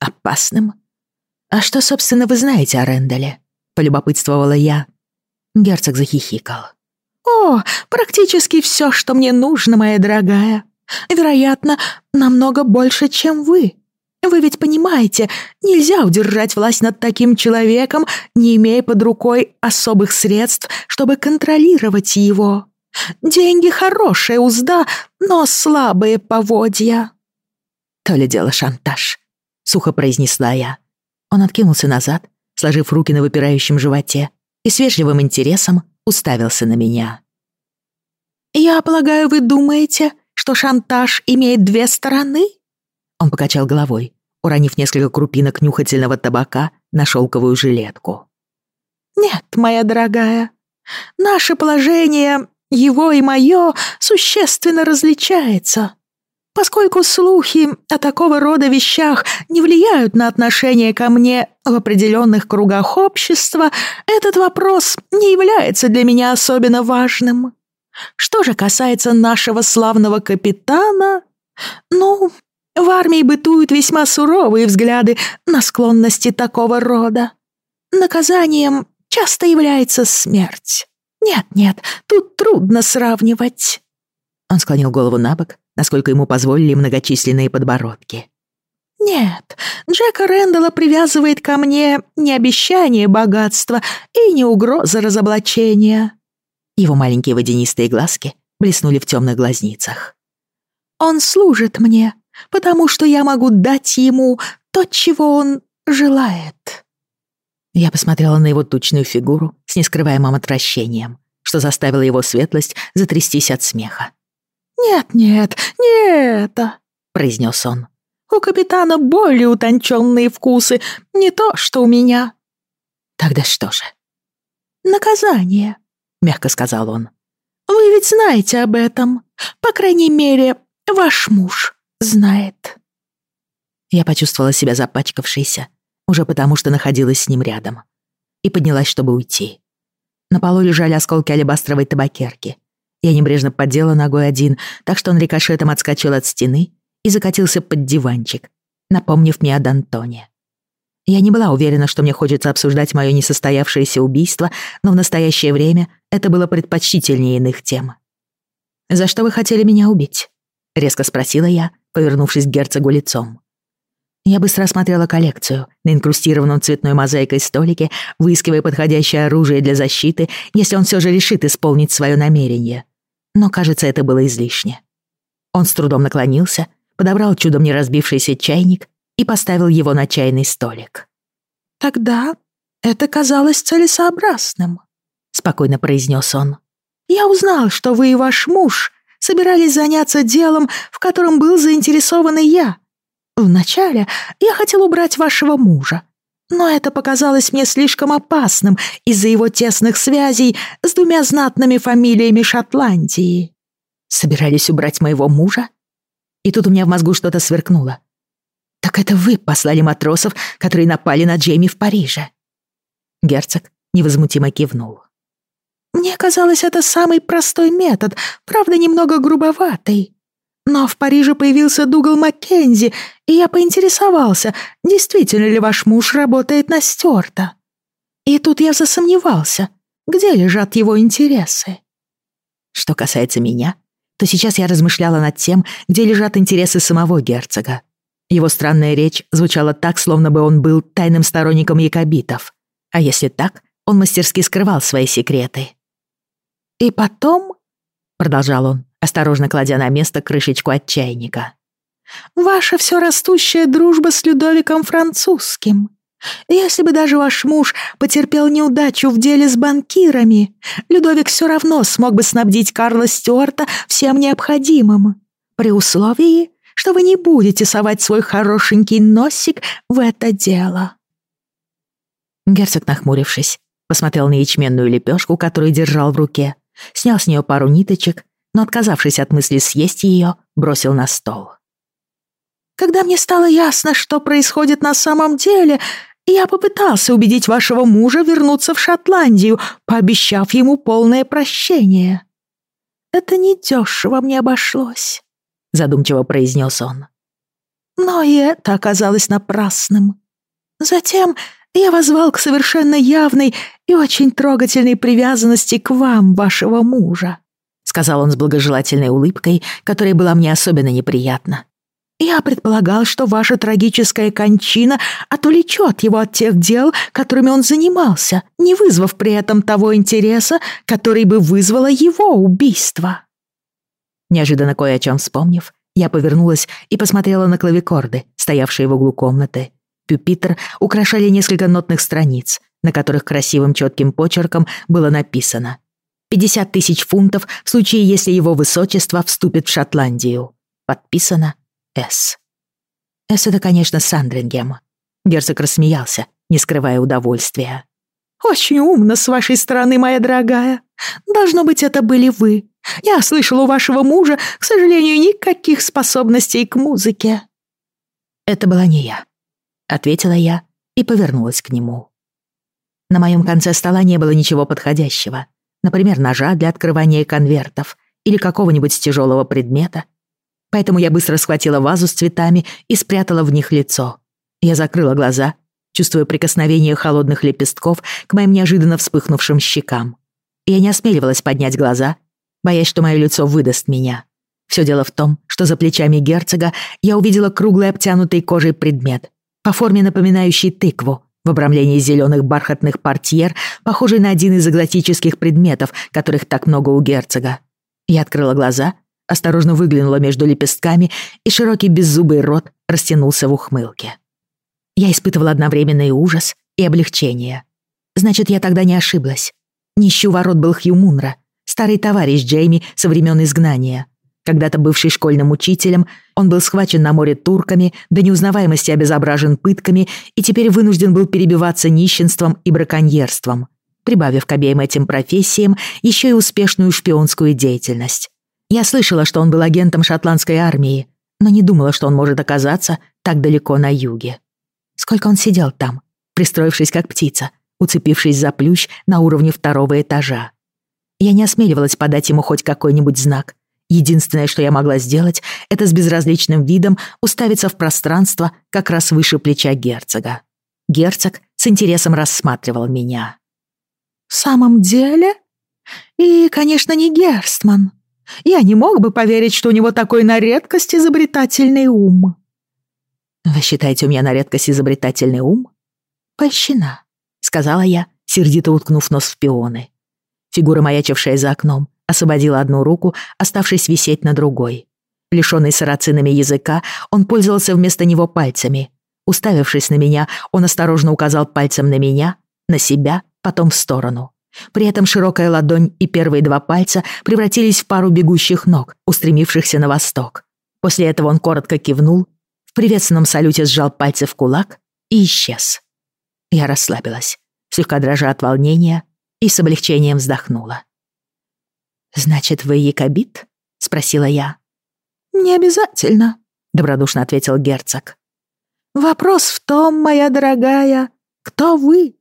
S1: «Опасным? А что, собственно, вы знаете о Рэндале?» — полюбопытствовала я. Герцог захихикал.
S3: «О, практически все, что мне нужно, моя дорогая. Вероятно, намного больше, чем вы. Вы ведь понимаете, нельзя удержать власть над таким человеком, не имея под рукой особых средств, чтобы контролировать его. Деньги — хорошая узда, но слабые поводья».
S1: «То ли дело шантаж», — сухо произнесла я. Он откинулся назад, сложив руки на выпирающем животе, и с вежливым интересом уставился на меня.
S3: «Я полагаю, вы думаете, что шантаж имеет две стороны?»
S1: Он покачал головой, уронив несколько крупинок нюхательного табака на шелковую жилетку.
S3: «Нет, моя дорогая, наше положение, его и мое, существенно различается. Поскольку слухи о такого рода вещах не влияют на отношение ко мне в определенных кругах общества, этот вопрос не является для меня особенно важным. Что же касается нашего славного капитана, ну, в армии бытуют весьма суровые взгляды на склонности такого рода. Наказанием часто является смерть. Нет-нет, тут трудно сравнивать.
S1: Он склонил голову на бок, насколько ему позволили многочисленные подбородки.
S3: «Нет, Джека Рэндалла привязывает ко мне не обещание богатства и не угроза разоблачения».
S1: Его маленькие водянистые глазки блеснули в темных глазницах.
S3: «Он служит мне, потому что я могу дать ему то, чего он желает».
S1: Я посмотрела на его тучную фигуру с нескрываемым отвращением, что заставило его светлость затрястись от смеха.
S3: «Нет-нет, не это», — произнес он. «У капитана более утонченные вкусы, не то, что у меня».
S1: «Тогда что же?»
S3: «Наказание», — мягко сказал он. «Вы ведь знаете об этом. По крайней мере, ваш муж знает».
S1: Я почувствовала себя запачкавшейся, уже потому что находилась с ним рядом, и поднялась, чтобы уйти. На полу лежали осколки алебастровой табакерки — я небрежно поддела ногой один, так что он рикошетом отскочил от стены и закатился под диванчик, напомнив мне о Д'Антоне. Я не была уверена, что мне хочется обсуждать мое несостоявшееся убийство, но в настоящее время это было предпочтительнее иных тем. «За что вы хотели меня убить?» — резко спросила я, повернувшись к герцогу лицом. Я быстро осмотрела коллекцию на инкрустированном цветной мозаикой столике, выискивая подходящее оружие для защиты, если он все же решит исполнить свое намерение. Но, кажется, это было излишне. Он с трудом наклонился, подобрал чудом не разбившийся чайник и поставил его на чайный столик.
S3: «Тогда это казалось целесообразным», — спокойно произнес он. «Я узнал, что вы и ваш муж собирались заняться делом, в котором был заинтересован и я, Вначале я хотел убрать вашего мужа, но это показалось мне слишком опасным из-за его тесных связей с двумя знатными фамилиями
S1: «Так это вы послали матросов, которые напали на Джейми в Париже?» Герцог невозмутимо кивнул.
S3: «Мне казалось, это самый простой метод, правда, немного грубоватый. Но в Париже появился Дугал Маккензи, и я поинтересовался, действительно ли ваш муж работает на Стюарта. И тут я засомневался, где лежат его интересы.
S1: Что касается меня, то сейчас я размышляла над тем, где лежат интересы самого герцога. Его странная речь звучала так, словно бы он был тайным сторонником якобитов. А если так, он мастерски скрывал свои секреты.
S3: «И потом», — продолжал он,
S1: осторожно кладя на место крышечку от чайника,
S3: «ваша все растущая дружба с Людовиком Французским. Если бы даже ваш муж потерпел неудачу в деле с банкирами, Людовик все равно смог бы снабдить Карла Стюарта всем необходимым, при условии, что вы не будете совать свой хорошенький носик в это дело».
S1: Герцог, нахмурившись, посмотрел на ячменную лепешку, которую держал в руке, снял с нее пару ниточек, но, отказавшись от мысли съесть ее, бросил на стол.
S3: «Когда мне стало ясно, что происходит на самом деле, я попытался убедить вашего мужа вернуться в Шотландию, пообещав ему полное прощение. Это недешево мне обошлось», — задумчиво произнес он. «Но и это оказалось напрасным. Затем я возвал к совершенно явной и очень трогательной привязанности к вам, вашего мужа», сказал он с благожелательной улыбкой, которая была мне особенно неприятна. «Я предполагал, что ваша трагическая кончина отвлечет его от тех дел, которыми он занимался, не вызвав при этом того интереса, который бы вызвало его убийство».
S1: Неожиданно кое о чем вспомнив, я повернулась и посмотрела на клавикорды, стоявшие в углу комнаты, Пюпитр украшали несколько нотных страниц, на которых красивым четким почерком было написано «50 тысяч фунтов в случае, если его высочество вступит в Шотландию». Подписано «С». «С» — это, конечно, Сандрингем. Герцог рассмеялся, не скрывая удовольствия.
S3: «Очень умно с вашей стороны, моя дорогая. Должно быть, это были вы. Я слышал у вашего мужа, к сожалению, никаких способностей к музыке».
S1: Это была не я ответила я и повернулась к нему. На моем конце стола не было ничего подходящего, например, ножа для открывания конвертов или какого-нибудь тяжелого предмета. Поэтому я быстро схватила вазу с цветами и спрятала в них лицо. Я закрыла глаза, чувствуя прикосновение холодных лепестков к моим неожиданно вспыхнувшим щекам. Я не осмеливалась поднять глаза, боясь, что мое лицо выдаст меня. Все дело в том, что за плечами герцога я увидела круглый обтянутый кожей предмет, по форме напоминающий тыкву, в обрамлении зеленых бархатных портьер, похожий на один из экзотических предметов, которых так много у герцога. Я открыла глаза, осторожно выглянула между лепестками, и широкий беззубый рот растянулся в ухмылке. Я испытывала одновременно и ужас, и облегчение. Значит, я тогда не ошиблась. Нищу ворот был Хью Мунра, старый товарищ Джейми со времен изгнания, когда-то бывший школьным учителем, он был схвачен на море турками, до неузнаваемости обезображен пытками и теперь вынужден был перебиваться нищенством и браконьерством, прибавив к обеим этим профессиям еще и успешную шпионскую деятельность. Я слышала, что он был агентом шотландской армии, но не думала, что он может оказаться так далеко на юге. Сколько он сидел там, пристроившись как птица, уцепившись за плющ на уровне второго этажа. Я не осмеливалась подать ему хоть какой-нибудь знак, Единственное, что я могла сделать, это с безразличным видом уставиться в пространство как раз выше плеча герцога. Герцог с интересом рассматривал меня.
S3: «В самом деле? И, конечно, не Герстман. Я не мог бы поверить, что у него такой на редкость изобретательный ум».
S1: «Вы считаете, у меня на редкость изобретательный ум?»
S3: «Польщина», —
S1: сказала я, сердито уткнув нос в пионы. Фигура, маячившая за окном, освободила одну руку, оставшись висеть на другой. Лишённый сарацинами языка, он пользовался вместо него пальцами. Уставившись на меня, он осторожно указал пальцем на меня, на себя, потом в сторону. При этом широкая ладонь и первые два пальца превратились в пару бегущих ног, устремившихся на восток. После этого он коротко кивнул, в приветственном салюте сжал пальцы в кулак и исчез. Я расслабилась, слегка дрожа от волнения, и с облегчением вздохнула. «Значит, вы якобит?» — спросила я.
S3: «Не обязательно», —
S1: добродушно ответил герцог.
S3: Вопрос в том, моя дорогая, кто вы?»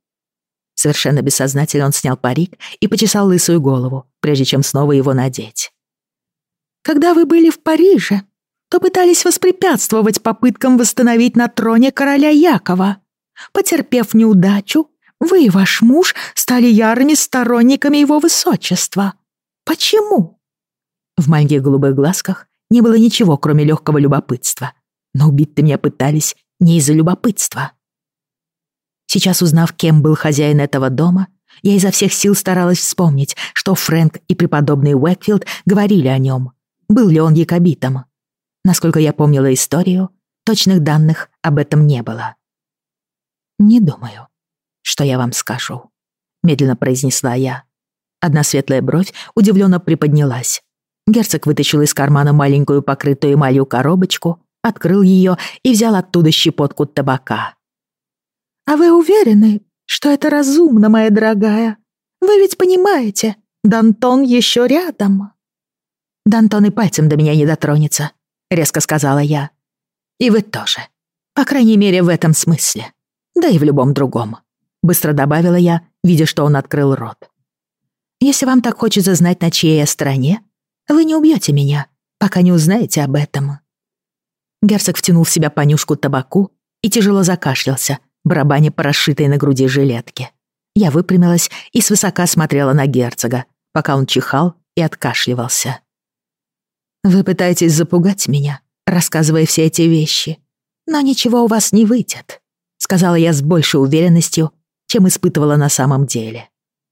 S1: Совершенно бессознательно он снял парик и почесал лысую голову, прежде чем снова его надеть.
S3: «Когда вы были в Париже, то пытались воспрепятствовать попыткам восстановить на троне короля Якова. Потерпев неудачу, вы и ваш муж стали ярыми сторонниками его высочества. Почему?»
S1: В маленьких голубых глазках не было ничего, кроме легкого любопытства. Но убить-то меня пытались не из-за любопытства. Сейчас, узнав, кем был хозяин этого дома, я изо всех сил старалась вспомнить, что Фрэнк и преподобный Уэкфилд говорили о нем. Был ли он якобитом? Насколько я помнила историю, точных данных об этом не было. «Не думаю, что я вам скажу», — медленно произнесла я. Одна светлая бровь удивленно приподнялась. Герцог вытащил из кармана маленькую покрытую эмалью коробочку, открыл ее и взял оттуда щепотку табака.
S3: «А вы уверены, что это разумно, моя дорогая? Вы ведь понимаете, Дантон еще рядом».
S1: «Дантон и пальцем до меня не дотронется», — резко сказала я. «И вы тоже. По крайней мере, в этом смысле. Да и в любом другом», — быстро добавила я, видя, что он открыл рот. «Если вам так хочется знать, на чьей я стороне, вы не убьете меня, пока не узнаете об этом». Герцог втянул в себя понюшку табаку и тяжело закашлялся, барабаня по расшитой на груди жилетке. Я выпрямилась и свысока смотрела на герцога, пока он чихал и откашливался. «Вы пытаетесь запугать меня, рассказывая все эти вещи, но ничего у вас не выйдет», сказала я с большей уверенностью, чем испытывала на самом деле.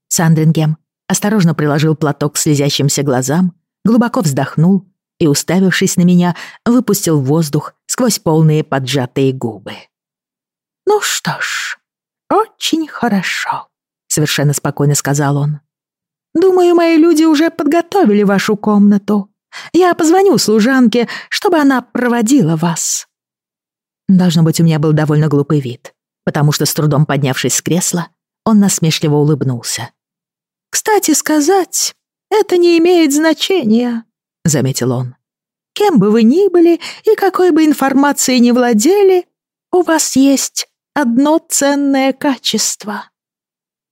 S1: Сандрингем осторожно приложил платок к слезящимся глазам, глубоко вздохнул и, уставившись на меня, выпустил воздух сквозь полные поджатые губы.
S3: «Ну что ж, очень хорошо», — совершенно спокойно сказал он. «Думаю, мои люди уже подготовили вашу комнату. Я позвоню служанке, чтобы она проводила вас».
S1: Должно быть, у меня был довольно глупый вид, потому что, с трудом поднявшись с кресла, он насмешливо улыбнулся.
S3: «Кстати сказать, это не имеет значения», — заметил он. «Кем бы вы ни были и какой бы информацией ни владели, у вас есть одно ценное качество».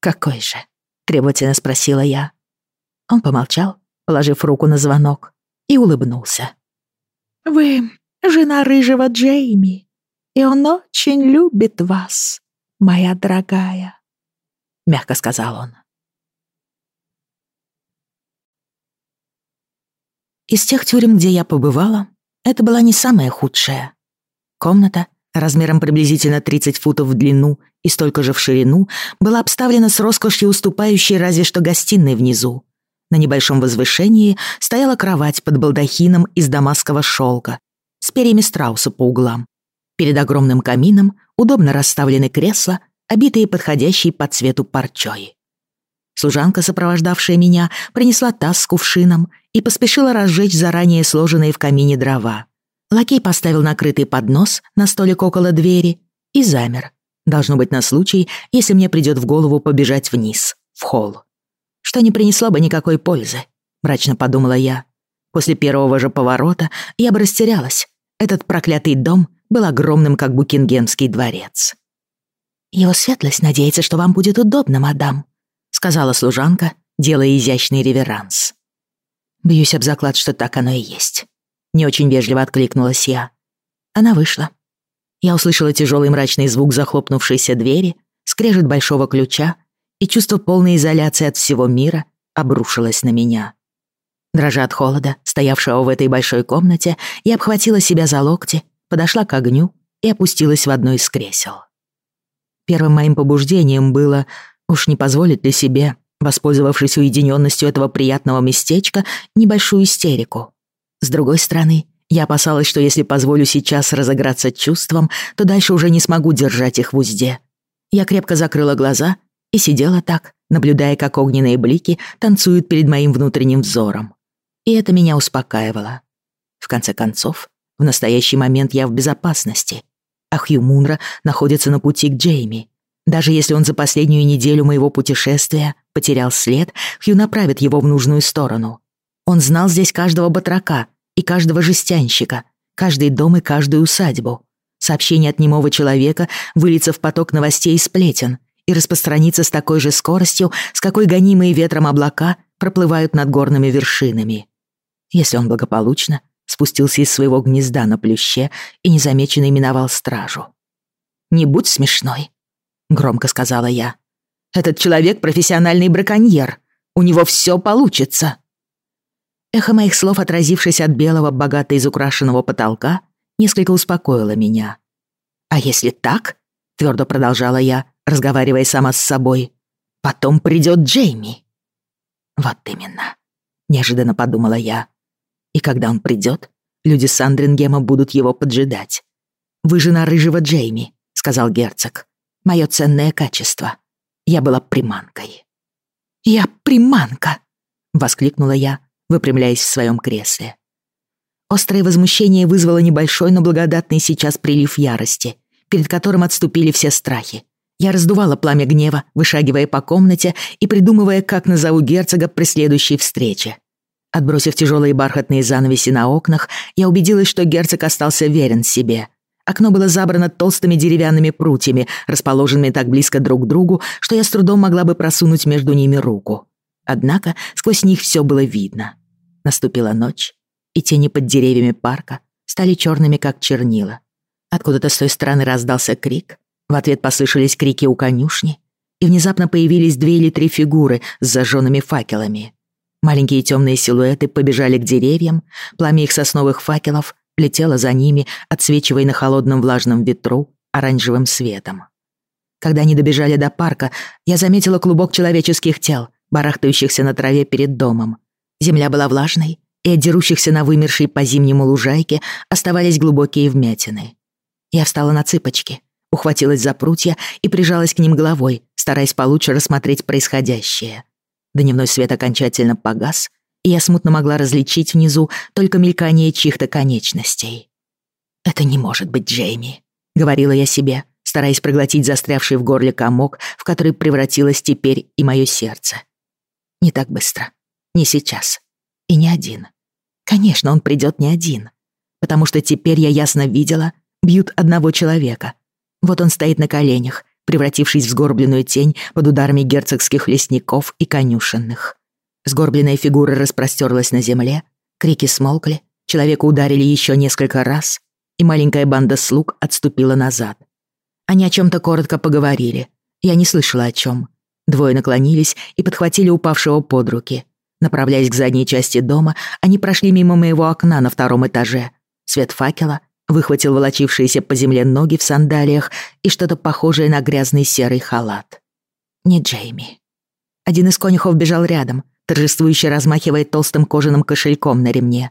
S1: «Какое же?» — требовательно спросила я. Он помолчал, положив руку на звонок, и улыбнулся.
S3: «Вы жена рыжего Джейми, и он очень любит вас, моя дорогая», —
S1: мягко сказал он. Из тех тюрем, где я побывала, это была не самая худшая. Комната размером приблизительно 30 футов в длину и столько же в ширину, была обставлена с роскошью, уступающей разве что гостиной внизу. На небольшом возвышении стояла кровать под балдахином из дамасского шелка с перьями страуса по углам. Перед огромным камином удобно расставлены кресла, обитые подходящей по цвету парчой. Служанка, сопровождавшая меня, принесла таз с кувшином и поспешила разжечь заранее сложенные в камине дрова. Лакей поставил накрытый поднос на столик около двери и замер. Должно быть на случай, если мне придет в голову побежать вниз, в холл. Что не принесло бы никакой пользы, мрачно подумала я. После первого же поворота я бы растерялась. Этот проклятый дом был огромным, как Букингемский дворец. «Его светлость надеется, что вам будет удобно, мадам», сказала служанка, делая изящный реверанс. Бьюсь об заклад, что так оно и есть. Не очень вежливо откликнулась я. Она вышла. Я услышала тяжелый мрачный звук захлопнувшейся двери, скрежет большого ключа, и чувство полной изоляции от всего мира обрушилось на меня. Дрожа от холода, стоявшего в этой большой комнате, я обхватила себя за локти, подошла к огню и опустилась в одно из кресел. Первым моим побуждением было уж не позволить ли себе, воспользовавшись уединенностью этого приятного местечка, небольшую истерику. С другой стороны, я опасалась, что если позволю сейчас разыграться чувством, то дальше уже не смогу держать их в узде. Я крепко закрыла глаза и сидела так, наблюдая, как огненные блики танцуют перед моим внутренним взором. И это меня успокаивало. В конце концов, в настоящий момент я в безопасности, а Хью Мунра находится на пути к Джейми. Даже если он за последнюю неделю моего путешествия потерял след, Хью направит его в нужную сторону. Он знал здесь каждого батрака и каждого жестянщика, каждый дом и каждую усадьбу. Сообщение от немого человека выльется в поток новостей и сплетен и распространится с такой же скоростью, с какой гонимые ветром облака проплывают над горными вершинами. Если он благополучно спустился из своего гнезда на плюще и незамеченно именовал стражу. «Не будь смешной», — громко сказала я. «Этот человек — профессиональный браконьер. У него все получится». Эхо моих слов, отразившись от белого, богато изукрашенного потолка, несколько успокоило меня. «А если так?» — твердо продолжала я, разговаривая сама с собой. «Потом придет Джейми». «Вот именно», — неожиданно подумала я. «И когда он придет, люди Сандрингема будут его поджидать. Вы жена рыжего Джейми», — сказал герцог. «Мое ценное качество. Я была приманкой». «Я приманка!» — воскликнула я, выпрямляясь в своем кресле. Острое возмущение вызвало небольшой, но благодатный сейчас прилив ярости, перед которым отступили все страхи. Я раздувала пламя гнева, вышагивая по комнате и придумывая, как назову герцога при следующей встрече. Отбросив тяжелые бархатные занавеси на окнах, я убедилась, что герцог остался верен себе. Окно было забрано толстыми деревянными прутьями, расположенными так близко друг к другу, что я с трудом могла бы просунуть между ними руку. Однако сквозь них все было видно. Наступила ночь, и тени под деревьями парка стали черными, как чернила. Откуда-то с той стороны раздался крик, в ответ послышались крики у конюшни, и внезапно появились две или три фигуры с зажженными факелами. Маленькие темные силуэты побежали к деревьям, пламя их сосновых факелов летело за ними, отсвечивая на холодном влажном ветру оранжевым светом. Когда они добежали до парка, я заметила клубок человеческих тел, барахтающихся на траве перед домом. Земля была влажной, и от дерущихся на вымершей по зимнему лужайке оставались глубокие вмятины. Я встала на цыпочки, ухватилась за прутья и прижалась к ним головой, стараясь получше рассмотреть происходящее. Дневной свет окончательно погас, и я смутно могла различить внизу только мелькание чьих-то конечностей. «Это не может быть Джейми», — говорила я себе, стараясь проглотить застрявший в горле комок, в который превратилось теперь и мое сердце. Не так быстро. Не сейчас. И не один. Конечно, он придет не один. Потому что теперь я ясно видела, бьют одного человека. Вот он стоит на коленях, превратившись в сгорбленную тень под ударами герцогских лесников и конюшенных. Сгорбленная фигура распростерлась на земле, крики смолкли, человека ударили еще несколько раз, и маленькая банда слуг отступила назад. Они о чем-то коротко поговорили. Я не слышала о чем. Двое наклонились и подхватили упавшего под руки. Направляясь к задней части дома, они прошли мимо моего окна на втором этаже. Свет факела выхватил волочившиеся по земле ноги в сандалиях и что-то похожее на грязный серый халат. Не Джейми. Один из конюхов бежал рядом, торжествующе размахивая толстым кожаным кошельком на ремне.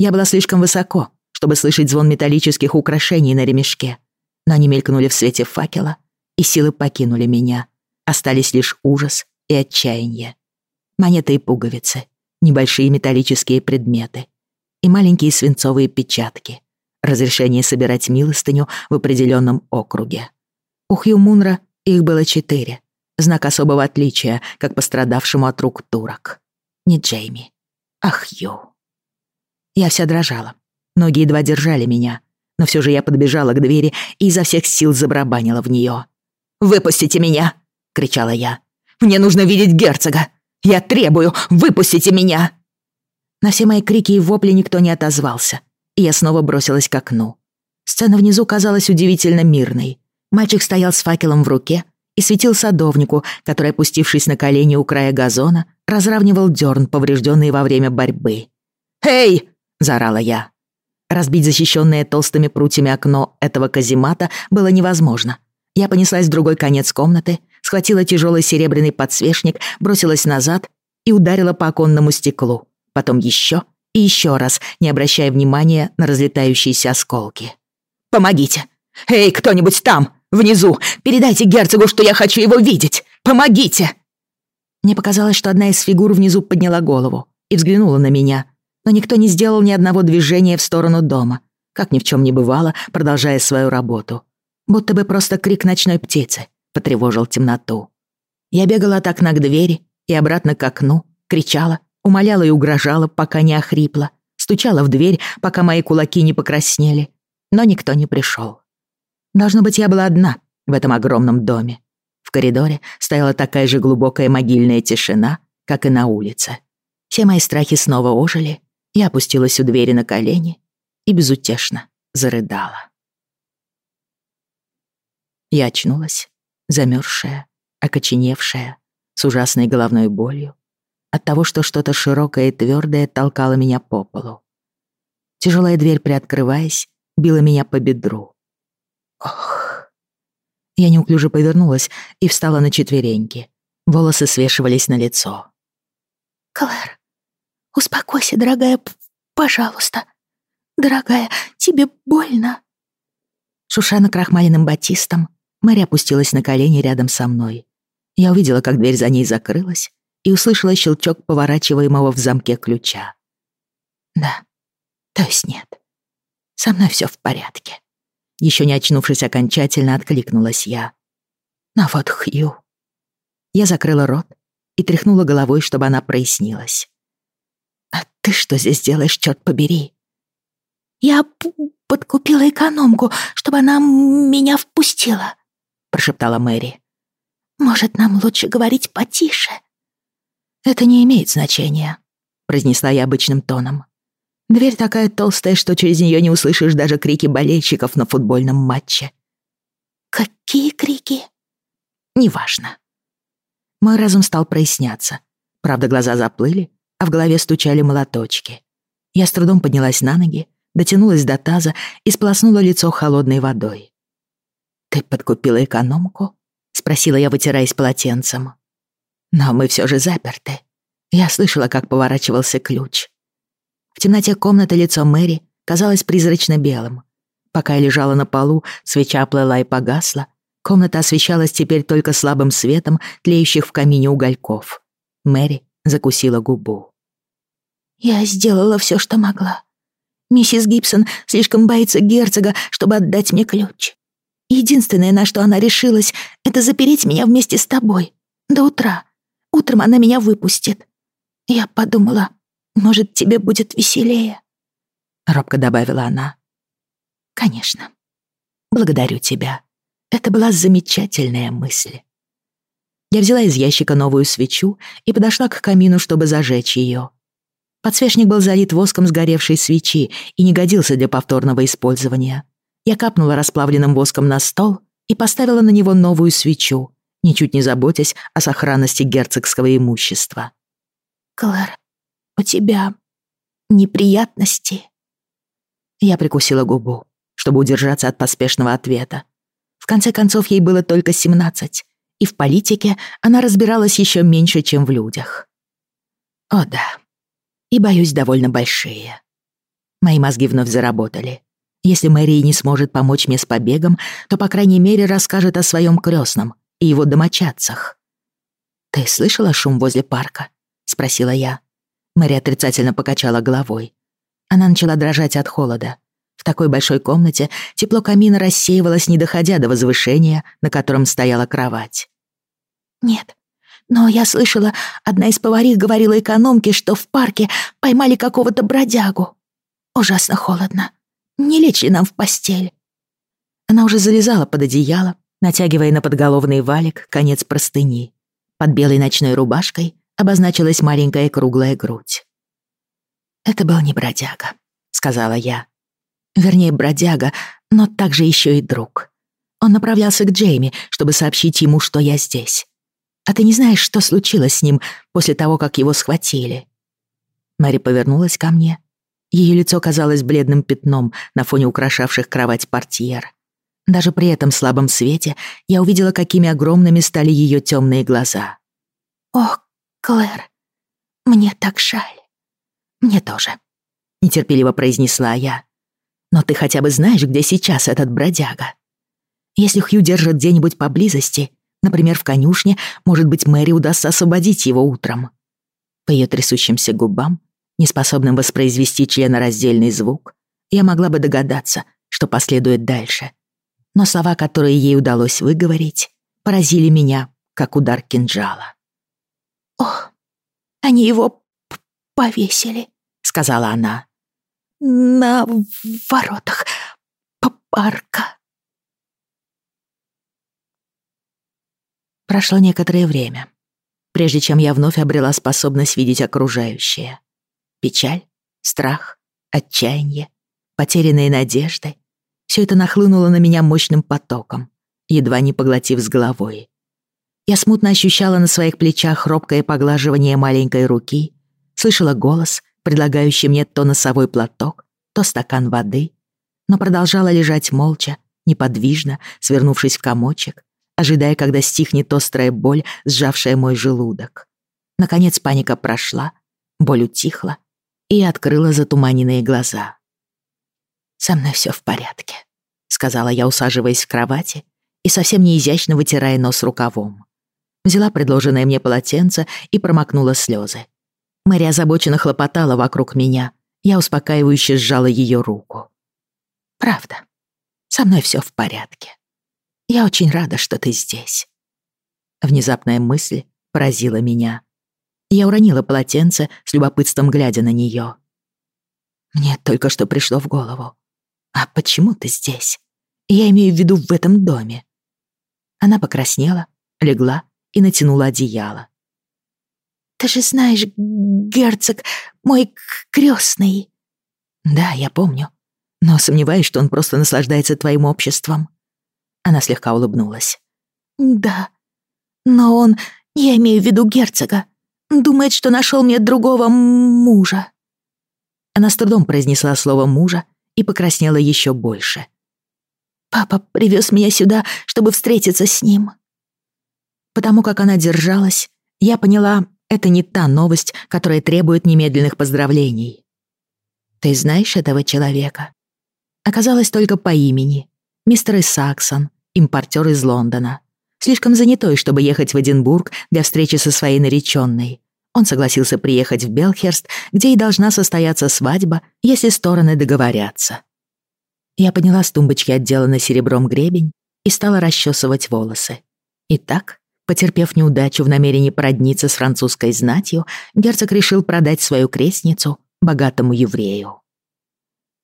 S1: Я была слишком высоко, чтобы слышать звон металлических украшений на ремешке, но они мелькнули в свете факела, и силы покинули меня. Остались лишь ужас и отчаяние. Монеты и пуговицы, небольшие металлические предметы и маленькие свинцовые печатки. Разрешение собирать милостыню в определенном округе. У Хью Мунра их было четыре. Знак особого отличия, как пострадавшему от рук турок. Не Джейми, а Хью. Я вся дрожала. Ноги едва держали меня, но все же я подбежала к двери и изо всех сил забрабанила в нее. «Выпустите меня!» — кричала я. «Мне нужно видеть герцога! Я требую, выпустите меня!» На все мои крики и вопли никто не отозвался, и я снова бросилась к окну. Сцена внизу казалась удивительно мирной. Мальчик стоял с факелом в руке и светил садовнику, который, опустившись на колени у края газона, разравнивал дерн, поврежденный во время борьбы. «Эй!» — заорала я. Разбить защищенное толстыми прутьями окно этого каземата было невозможно. Я понеслась в другой конец комнаты, схватила тяжелый серебряный подсвечник, бросилась назад и ударила по оконному стеклу. Потом еще и еще раз, не обращая внимания на разлетающиеся осколки. «Помогите! Эй, кто-нибудь там, внизу! Передайте герцогу, что я хочу его видеть! Помогите!» Мне показалось, что одна из фигур внизу подняла голову и взглянула на меня, но никто не сделал ни одного движения в сторону дома, как ни в чем не бывало, продолжая свою работу. Будто бы просто крик ночной птицы потревожил темноту. Я бегала от окна к двери и обратно к окну, кричала, умоляла и угрожала, пока не охрипла, стучала в дверь, пока мои кулаки не покраснели, но никто не пришел. Должно быть, я была одна в этом огромном доме. В коридоре стояла такая же глубокая могильная тишина, как и на улице. Все мои страхи снова ожили, я опустилась у двери на колени и безутешно зарыдала. Я очнулась, замерзшая, окоченевшая, с ужасной головной болью, от того, что что-то широкое и твердое толкало меня по полу. Тяжелая дверь, приоткрываясь, била меня по бедру. Ох. Я неуклюже повернулась и встала на четвереньки. Волосы свешивались на лицо.
S3: «Клэр, успокойся, дорогая, пожалуйста. Дорогая, тебе больно?»
S1: Шуша крахмаленным батистом, Мэри опустилась на колени рядом со мной. Я увидела, как дверь за ней закрылась, и услышала щелчок поворачиваемого в замке ключа. Да, то есть нет. Со мной все в порядке. Еще не очнувшись окончательно, откликнулась я. Но вот Хью. Я закрыла рот и тряхнула головой, чтобы она прояснилась. «А ты что здесь делаешь, черт побери?»
S3: «Я подкупила экономку, чтобы она меня впустила», — прошептала Мэри. «Может, нам лучше говорить потише?»
S1: «Это не имеет значения», — произнесла я обычным тоном. Дверь такая толстая, что через нее не услышишь даже крики болельщиков на футбольном матче.
S3: Какие крики?
S1: Неважно. Мой разум стал проясняться. Правда, глаза заплыли, а в голове стучали молоточки. Я с трудом поднялась на ноги, дотянулась до таза и сполоснула лицо холодной водой. «Ты подкупила экономку?» — спросила я, вытираясь полотенцем. «Но мы все же заперты. Я слышала, как поворачивался ключ. В темноте комнаты лицо Мэри казалось призрачно белым. Пока я лежала на полу, свеча плыла и погасла. Комната освещалась теперь только слабым светом тлеющих в камине угольков. Мэри закусила губу.
S3: «Я сделала все, что могла. Миссис Гибсон слишком боится герцога, чтобы отдать мне ключ. Единственное, на что она решилась, это запереть меня вместе с тобой. До утра. Утром она меня выпустит. Я подумала, может, тебе будет веселее?»
S1: Робко добавила она. «Конечно. Благодарю тебя. Это была замечательная мысль». Я взяла из ящика новую свечу и подошла к камину, чтобы зажечь ее. Подсвечник был залит воском сгоревшей свечи и не годился для повторного использования. Я капнула расплавленным воском на стол и поставила на него новую свечу, ничуть не заботясь о сохранности герцогского имущества.
S3: «Клэр, у тебя неприятности?»
S1: Я прикусила губу, чтобы удержаться от поспешного ответа. В конце концов, ей было только семнадцать, и в политике она разбиралась еще меньше, чем в людях. О да, и, боюсь, довольно большие. Мои мозги вновь заработали. Если Мэри не сможет помочь мне с побегом, то, по крайней мере, расскажет о своем крестном и его домочадцах. «Ты слышала шум возле парка?» — спросила я. Мэри отрицательно покачала головой. Она начала дрожать от холода. В такой большой комнате тепло камина рассеивалось, не доходя до возвышения, на котором стояла кровать.
S3: «Нет, но я слышала, одна из поварих говорила экономке, что в парке поймали какого-то бродягу. Ужасно холодно. Не лечь ли нам в постель?»
S1: Она уже залезала под одеяло, натягивая на подголовный валик конец простыни. Под белой ночной рубашкой обозначилась маленькая круглая грудь. «Это был не бродяга», — сказала я. Вернее, бродяга, но также еще и друг. Он направлялся к Джейми, чтобы сообщить ему, что я здесь. А ты не знаешь, что случилось с ним после того, как его схватили?» Мэри повернулась ко мне. Ее лицо казалось бледным пятном на фоне украшавших кровать портьер. Даже при этом слабом свете я увидела, какими огромными стали ее темные глаза.
S3: «Ох, Клэр, мне так жаль».
S1: «Мне тоже», — нетерпеливо произнесла я. «Но ты хотя бы знаешь, где сейчас этот бродяга? Если Хью держит где-нибудь поблизости, например, в конюшне, может быть, Мэри удастся освободить его утром». По ее трясущимся губам, неспособным воспроизвести членораздельный звук, я могла бы догадаться, что последует дальше. Но слова, которые ей удалось выговорить, поразили меня, как удар кинжала.
S3: «Ох, они его повесили», — сказала она. «На воротах парка».
S1: Прошло некоторое время, прежде чем я вновь обрела способность видеть окружающее. Печаль, страх, отчаяние, потерянные надежды — все это нахлынуло на меня мощным потоком, едва не поглотив с головой. Я смутно ощущала на своих плечах хрупкое поглаживание маленькой руки, слышала голос, предлагающий мне то носовой платок, то стакан воды, но продолжала лежать молча, неподвижно, свернувшись в комочек, ожидая, когда стихнет острая боль, сжавшая мой желудок. Наконец паника прошла, боль утихла, и я открыла затуманенные глаза. «Со мной все в порядке», — сказала я, усаживаясь в кровати и совсем неизящно вытирая нос рукавом. Взяла предложенное мне полотенце и промокнула слезы. Мэри озабоченно хлопотала вокруг меня. Я успокаивающе сжала ее руку. «Правда, со мной все в порядке. Я очень рада, что ты здесь». Внезапная мысль поразила меня. Я уронила полотенце, с любопытством глядя на нее. Мне только что пришло в голову. «А почему ты здесь? Я имею в виду в этом доме». Она покраснела, легла и натянула одеяло. «Ты же знаешь, герцог, мой крестный. «Да, я помню, но сомневаюсь, что он просто наслаждается твоим обществом». Она слегка улыбнулась. «Да, но он, я имею в виду герцога, думает, что нашел мне другого мужа». Она с трудом произнесла слово «мужа» и покраснела еще больше. «Папа привез меня сюда, чтобы встретиться с ним». Потому как она держалась, я поняла, это не та новость, которая требует немедленных поздравлений. Ты знаешь этого человека? Оказалось только по имени. Мистер Исаксон, импортер из Лондона. Слишком занятой, чтобы ехать в Эдинбург для встречи со своей нареченной. Он согласился приехать в Белхерст, где и должна состояться свадьба, если стороны договорятся. Я подняла с тумбочки отделанный серебром гребень и стала расчесывать волосы. Итак, Потерпев неудачу в намерении породниться с французской знатью, герцог решил продать свою крестницу богатому еврею.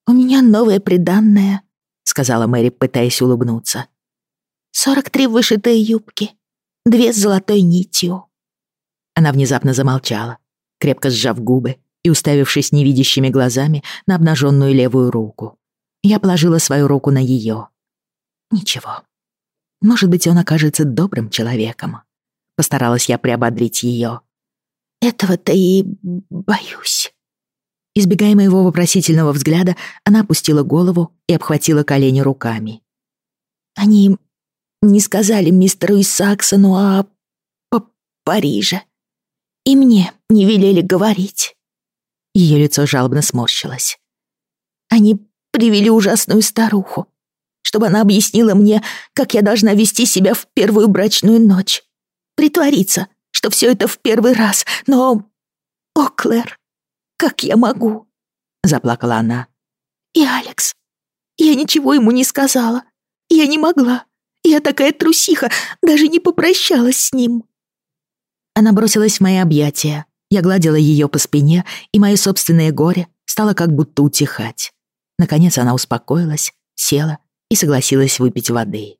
S1: «У меня новое приданное», — сказала Мэри, пытаясь улыбнуться. «Сорок три вышитые юбки, две с золотой нитью». Она внезапно замолчала, крепко сжав губы и уставившись невидящими глазами на обнаженную левую руку. Я положила свою руку на ее. «Ничего, может быть, он окажется добрым человеком. Постаралась я приободрить ее. Этого-то и боюсь. Избегая моего вопросительного взгляда, она опустила голову и обхватила колени руками. Они не сказали мистеру Исаксону о П Париже. И мне не велели говорить. Ее лицо жалобно сморщилось. Они привели ужасную старуху чтобы она объяснила мне, как я должна вести себя в первую брачную ночь. Притвориться, что все это в первый раз, но... О, Клэр, как я могу?» Заплакала она. «И Алекс, я ничего ему не сказала. Я не могла. Я такая трусиха, даже не попрощалась с ним». Она бросилась в мои объятия. Я гладила ее по спине, и мое собственное горе стало как будто утихать. Наконец она успокоилась, села и согласилась выпить воды.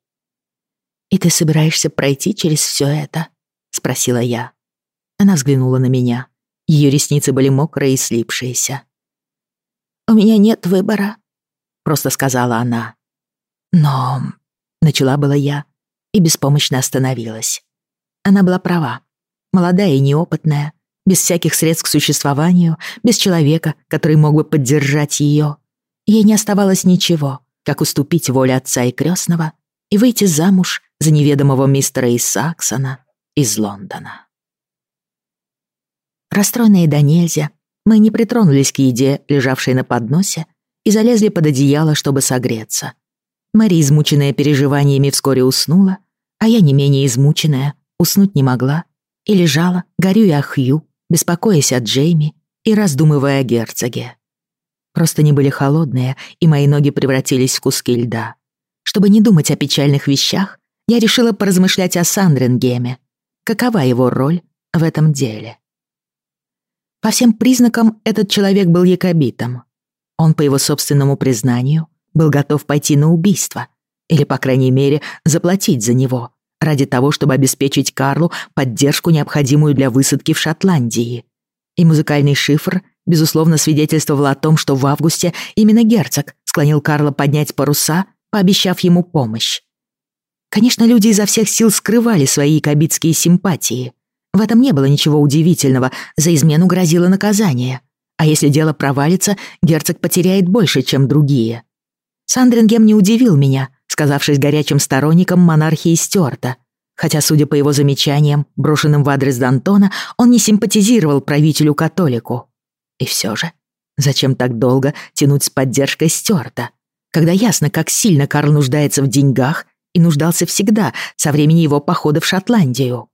S1: «И ты собираешься пройти через все это?» — спросила я. Она взглянула на меня. Ее ресницы были мокрые и слипшиеся. «У меня нет выбора», — просто сказала она. «Но...» — начала была я и беспомощно остановилась. Она была права. Молодая и неопытная, без всяких средств к существованию, без человека, который мог бы поддержать ее. Ей не оставалось ничего, как уступить воле отца и крестного и выйти замуж за неведомого мистера Исаксона из Лондона. Расстроенные до нельзя, мы не притронулись к еде, лежавшей на подносе, и залезли под одеяло, чтобы согреться. Мэри, измученная переживаниями, вскоре уснула, а я, не менее измученная, уснуть не могла и лежала, горюя о Хью, беспокоясь о Джейми и раздумывая о герцоге. Просто не были холодные, и мои ноги превратились в куски льда. Чтобы не думать о печальных вещах, я решила поразмышлять о Сандрингеме. Какова его роль в этом деле? По всем признакам этот человек был якобитом. Он, по его собственному признанию, был готов пойти на убийство, или, по крайней мере, заплатить за него, ради того, чтобы обеспечить Карлу поддержку, необходимую для высадки в Шотландии. И музыкальный шифр, безусловно, свидетельствовал о том, что в августе именно герцог склонил Карла поднять паруса, пообещав ему помощь. Конечно, люди изо всех сил скрывали свои якобитские симпатии. В этом не было ничего удивительного, за измену грозило наказание. А если дело провалится, герцог потеряет больше, чем другие. Сандрингем не удивил меня, сказавшись горячим сторонником монархии Стюарта. Хотя, судя по его замечаниям, брошенным в адрес Д'Антона, он не симпатизировал правителю-католику. И все же, зачем так долго тянуть с поддержкой Стюарта? Когда ясно, как сильно Карл нуждается в деньгах и нуждался всегда, со времени его похода в Шотландию.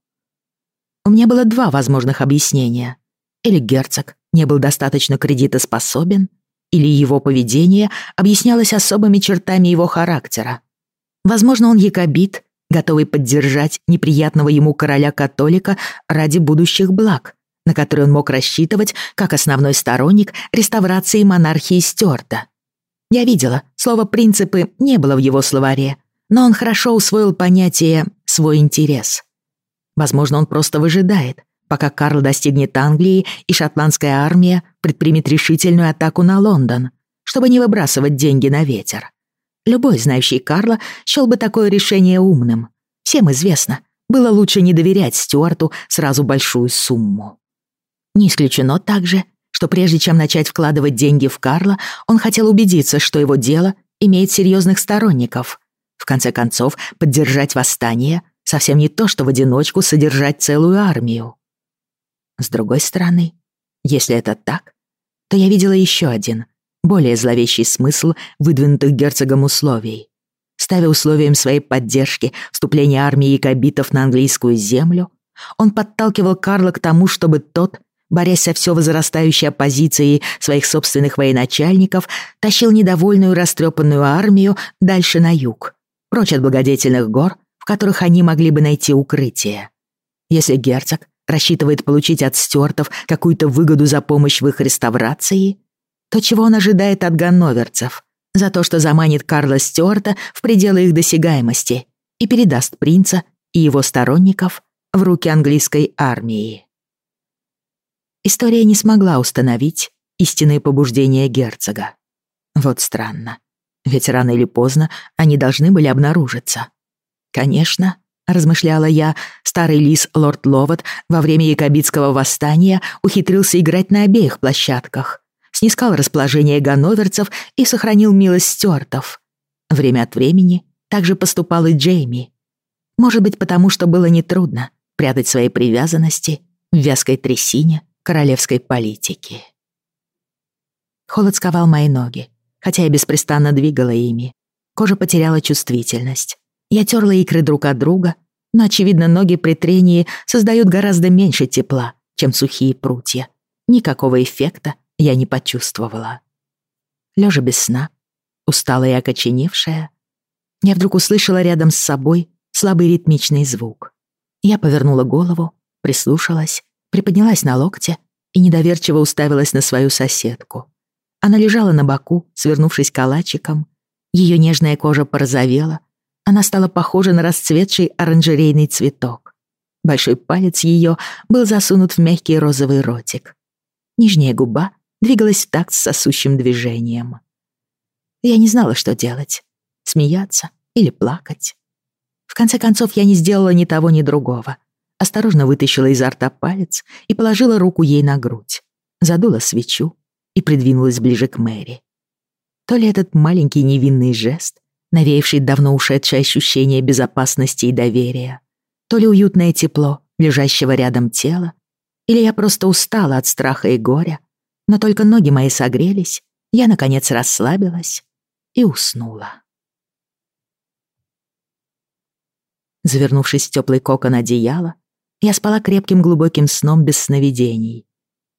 S1: У меня было два возможных объяснения. Или герцог не был достаточно кредитоспособен, или его поведение объяснялось особыми чертами его характера. Возможно, он якобит, готовый поддержать неприятного ему короля-католика ради будущих благ, на которые он мог рассчитывать как основной сторонник реставрации монархии Стюарта. Я видела, слово «принципы» не было в его словаре, но он хорошо усвоил понятие «свой интерес». Возможно, он просто выжидает, пока Карл достигнет Англии и шотландская армия предпримет решительную атаку на Лондон, чтобы не выбрасывать деньги на ветер. Любой, знающий Карла, счел бы такое решение умным. Всем известно, было лучше не доверять Стюарту сразу большую сумму. Не исключено также, что прежде чем начать вкладывать деньги в Карла, он хотел убедиться, что его дело имеет серьезных сторонников. В конце концов, поддержать восстание совсем не то, что в одиночку содержать целую армию. С другой стороны, если это так, то я видела еще один, более зловещий смысл выдвинутых герцогом условий. Ставя условием своей поддержки вступление армии якобитов на английскую землю, он подталкивал Карла к тому, чтобы тот, борясь со все возрастающей оппозицией своих собственных военачальников, тащил недовольную растрепанную армию дальше на юг, прочь от благодетельных гор, в которых они могли бы найти укрытие. Если герцог рассчитывает получить от стюартов какую-то выгоду за помощь в их реставрации, то чего он ожидает от ганноверцев? За то, что заманит Карла Стюарта в пределы их досягаемости и передаст принца и его сторонников в руки английской армии. История не смогла установить истинные побуждения герцога. Вот странно. Ведь рано или поздно они должны были обнаружиться. Конечно, размышляла я, старый лис лорд Ловат во время якобитского восстания ухитрился играть на обеих площадках, снискал расположение ганноверцев и сохранил милость стюартов. Время от времени также поступал и Джейми. Может быть, потому что было нетрудно прятать свои привязанности в вязкой трясине королевской политики. Холод сковал мои ноги, хотя я беспрестанно двигала ими. Кожа потеряла чувствительность. Я терла икры друг от друга, но, очевидно, ноги при трении создают гораздо меньше тепла, чем сухие прутья. Никакого эффекта я не почувствовала. Лежа без сна, усталая и окоченевшая, я вдруг услышала рядом с собой слабый ритмичный звук. Я повернула голову, прислушалась, приподнялась на локте и недоверчиво уставилась на свою соседку. Она лежала на боку, свернувшись калачиком. Ее нежная кожа порозовела, она стала похожа на расцветший оранжерейный цветок. Большой палец ее был засунут в мягкий розовый ротик. Нижняя губа двигалась в такт с сосущим движением. Я не знала, что делать — смеяться или плакать. В конце концов, я не сделала ни того, ни другого. Осторожно вытащила изо рта палец и положила руку ей на грудь. Задула свечу и придвинулась ближе к Мэри. То ли этот маленький невинный жест навеявший давно ушедшее ощущение безопасности и доверия, то ли уютное тепло лежащего рядом тела, или я просто устала от страха и горя, но только ноги мои согрелись, я, наконец, расслабилась и уснула. Завернувшись в теплый кокон одеяла, я спала крепким глубоким сном без сновидений.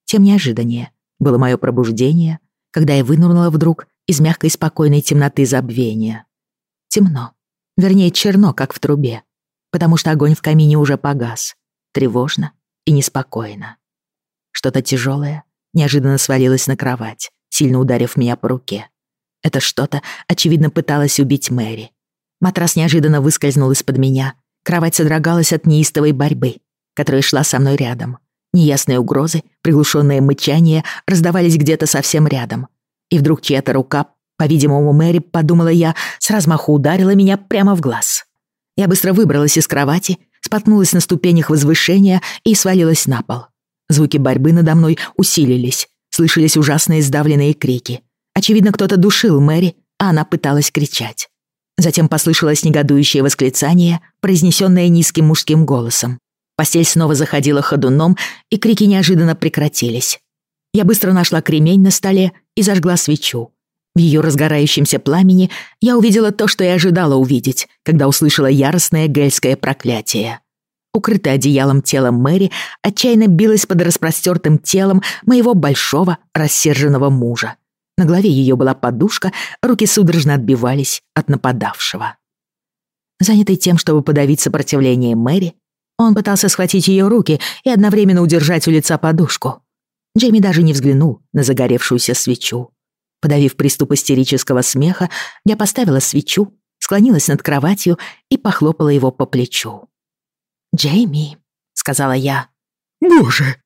S1: Тем неожиданнее было мое пробуждение, когда я вынырнула вдруг из мягкой спокойной темноты забвения. Темно. Вернее, черно, как в трубе. Потому что огонь в камине уже погас. Тревожно и неспокойно. Что-то тяжелое неожиданно свалилось на кровать, сильно ударив меня по руке. Это что-то, очевидно, пыталось убить Мэри. Матрас неожиданно выскользнул из-под меня, Кровать содрогалась от неистовой борьбы, которая шла со мной рядом. Неясные угрозы, приглушенные мычания раздавались где-то совсем рядом. И вдруг чья-то рука, по-видимому, Мэри, подумала я, с размаху ударила меня прямо в глаз. Я быстро выбралась из кровати, споткнулась на ступенях возвышения и свалилась на пол. Звуки борьбы надо мной усилились, слышались ужасные сдавленные крики. Очевидно, кто-то душил Мэри, а она пыталась кричать. Затем послышалось негодующее восклицание, произнесенное низким мужским голосом. Постель снова заходила ходуном, и крики неожиданно прекратились. Я быстро нашла кремень на столе и зажгла свечу. В ее разгорающемся пламени я увидела то, что и ожидала увидеть, когда услышала яростное гельское проклятие. Укрытое одеялом телом Мэри отчаянно билось под распростертым телом моего большого рассерженного мужа. На голове ее была подушка, руки судорожно отбивались от нападавшего. Занятый тем, чтобы подавить сопротивление Мэри, он пытался схватить ее руки и одновременно удержать у лица подушку. Джейми даже не взглянул на загоревшуюся свечу. Подавив приступ истерического смеха, я поставила свечу, склонилась над кроватью и похлопала его по плечу. «Джейми», — сказала я.
S2: «Боже!»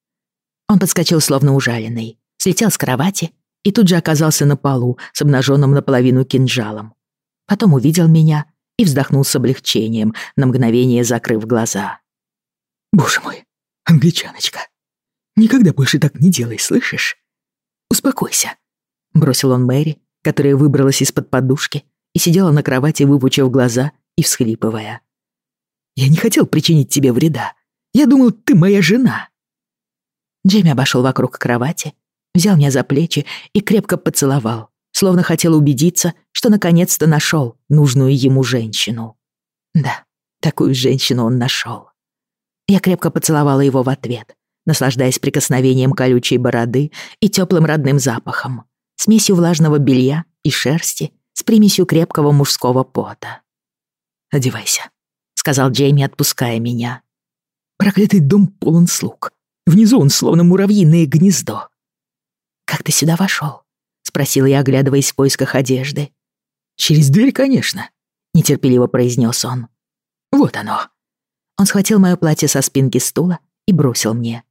S1: Он подскочил словно ужаленный, слетел с кровати и тут же оказался на полу с обнаженным наполовину кинжалом. Потом увидел меня и вздохнул с облегчением, на мгновение закрыв глаза.
S2: Боже мой, англичаночка. Никогда больше так не делай, слышишь? Успокойся. Бросил он Мэри, которая выбралась из-под подушки и сидела на кровати, выпучив глаза и всхлипывая. Я не хотел причинить тебе вреда. Я думал, ты моя жена.
S1: Джейми обошел вокруг кровати, взял меня за плечи и крепко поцеловал, словно хотел убедиться, что наконец-то нашел нужную ему женщину. Да, такую женщину он нашел. Я крепко поцеловала его в ответ, наслаждаясь прикосновением колючей бороды и теплым родным запахом, смесью влажного белья и шерсти с примесью крепкого мужского пота.
S2: «Одевайся», —
S1: сказал Джейми, отпуская меня.
S2: «Проклятый дом полон слуг. Внизу он словно муравьиное гнездо».
S1: «Как ты сюда вошел? спросила я, оглядываясь в поисках одежды.
S2: «Через дверь, конечно», — нетерпеливо произнес он. «Вот оно».
S1: Он схватил моё платье со спинки стула и бросил мне.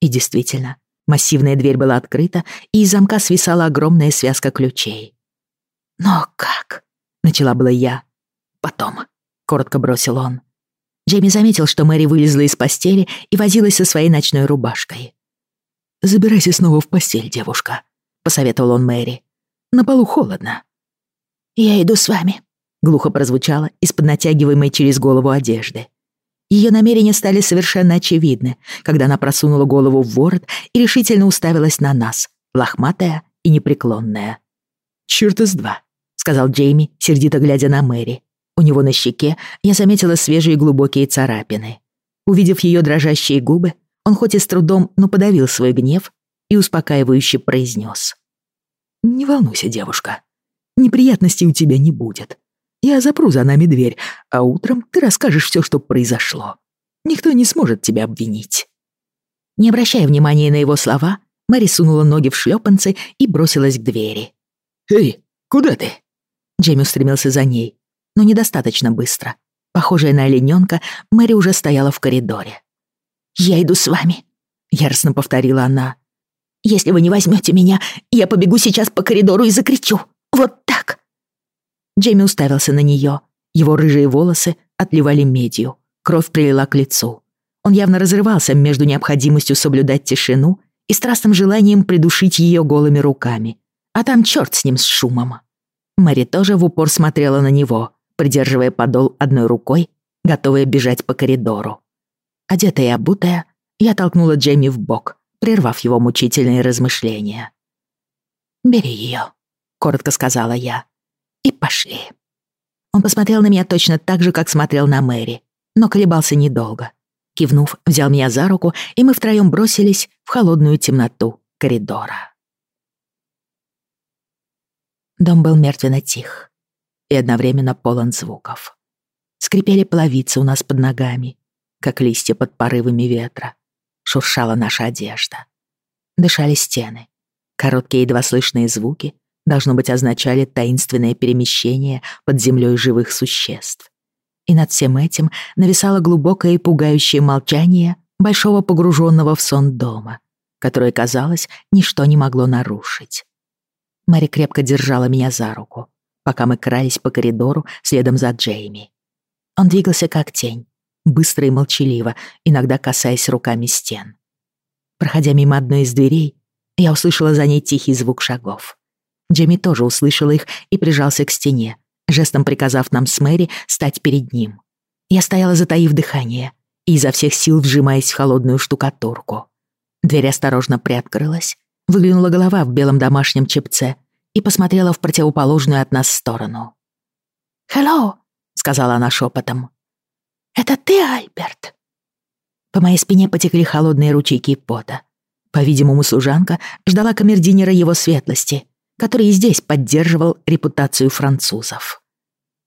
S1: И действительно, массивная дверь была открыта, и из замка свисала огромная связка ключей. «Но как?» — начала была я. «Потом», — коротко бросил он. Джейми заметил, что Мэри вылезла из постели и возилась со своей ночной рубашкой.
S2: «Забирайся снова в постель, девушка», — посоветовал он Мэри. «На полу холодно».
S1: «Я иду с вами», — глухо прозвучало из-под натягиваемой через голову одежды. Ее намерения стали совершенно очевидны, когда она просунула голову в ворот и решительно уставилась на нас, лохматая и непреклонная.
S2: «Чёрт из два», — сказал Джейми, сердито глядя на Мэри. У него на щеке я заметила свежие глубокие царапины. Увидев ее дрожащие губы, он хоть и с трудом, но подавил свой гнев и успокаивающе произнес. «Не волнуйся, девушка. Неприятностей у тебя не будет. Я запру за нами дверь, а утром ты расскажешь все, что произошло. Никто не сможет тебя обвинить».
S1: Не обращая внимания на его слова, Мэри сунула ноги в шлепанцы и бросилась к двери.
S2: «Эй, куда ты?»
S1: Джейми устремился за ней, но недостаточно быстро. Похожая на оленёнка, Мэри уже стояла в коридоре. «Я иду с вами», — яростно повторила она. «Если вы не возьмете меня, я побегу сейчас по коридору и закричу. Вот так!» Джейми уставился на нее. Его рыжие волосы отливали медью. Кровь прилила к лицу. Он явно разрывался между необходимостью соблюдать тишину и страстным желанием придушить ее голыми руками. А там черт с ним с шумом. Мэри тоже в упор смотрела на него, придерживая подол одной рукой, готовая бежать по коридору. Одетая и обутая, я толкнула Джейми в бок, прервав его мучительные размышления. «Бери ее», — коротко сказала я и пошли. Он посмотрел на меня точно так же, как смотрел на Мэри, но колебался недолго. Кивнув, взял меня за руку, и мы втроём бросились в холодную темноту коридора. Дом был мертвенно тих и одновременно полон звуков. Скрипели половицы у нас под ногами, как листья под порывами ветра. Шуршала наша одежда. Дышали стены. Короткие едва слышные звуки должно быть, означали таинственное перемещение под землей живых существ. И над всем этим нависало глубокое и пугающее молчание большого погруженного в сон дома, которое, казалось, ничто не могло нарушить. Мэри крепко держала меня за руку, пока мы крались по коридору следом за Джейми. Он двигался как тень, быстро и молчаливо, иногда касаясь руками стен. Проходя мимо одной из дверей, я услышала за ней тихий звук шагов. Джейми тоже услышал их и прижался к стене, жестом приказав нам с Мэри стать перед ним. Я стояла, затаив дыхание, и изо всех сил вжимаясь в холодную штукатурку. Дверь осторожно приоткрылась, выглянула голова в белом домашнем чепце и посмотрела в противоположную от нас сторону.
S3: «Хелло», — сказала она шепотом. «Это ты, Альберт?»
S1: По моей спине потекли холодные ручейки пота. По-видимому, служанка ждала камердинера его светлости, который и здесь поддерживал репутацию французов.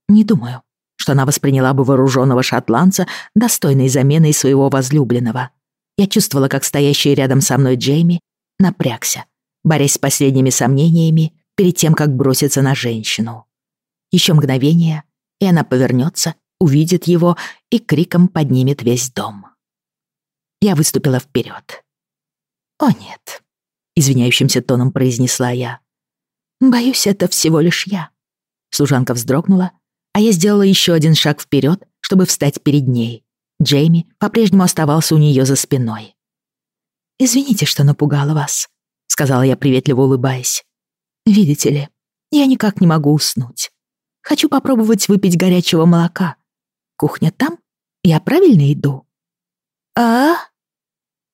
S1: Не думаю, что она восприняла бы вооруженного шотландца достойной заменой своего возлюбленного. Я чувствовала, как стоящий рядом со мной Джейми напрягся, борясь с последними сомнениями перед тем, как броситься на женщину. Еще мгновение, и она повернется, увидит его и криком поднимет весь дом. Я выступила вперед. «О нет», — извиняющимся тоном произнесла я. «Боюсь, это всего лишь я». Служанка вздрогнула, а я сделала еще один шаг вперед, чтобы встать перед ней. Джейми по-прежнему оставался у нее за спиной. «Извините, что напугала вас», — сказала я, приветливо улыбаясь. «Видите ли, я никак не могу уснуть. Хочу попробовать выпить горячего молока. Кухня там? Я правильно иду?» «А?»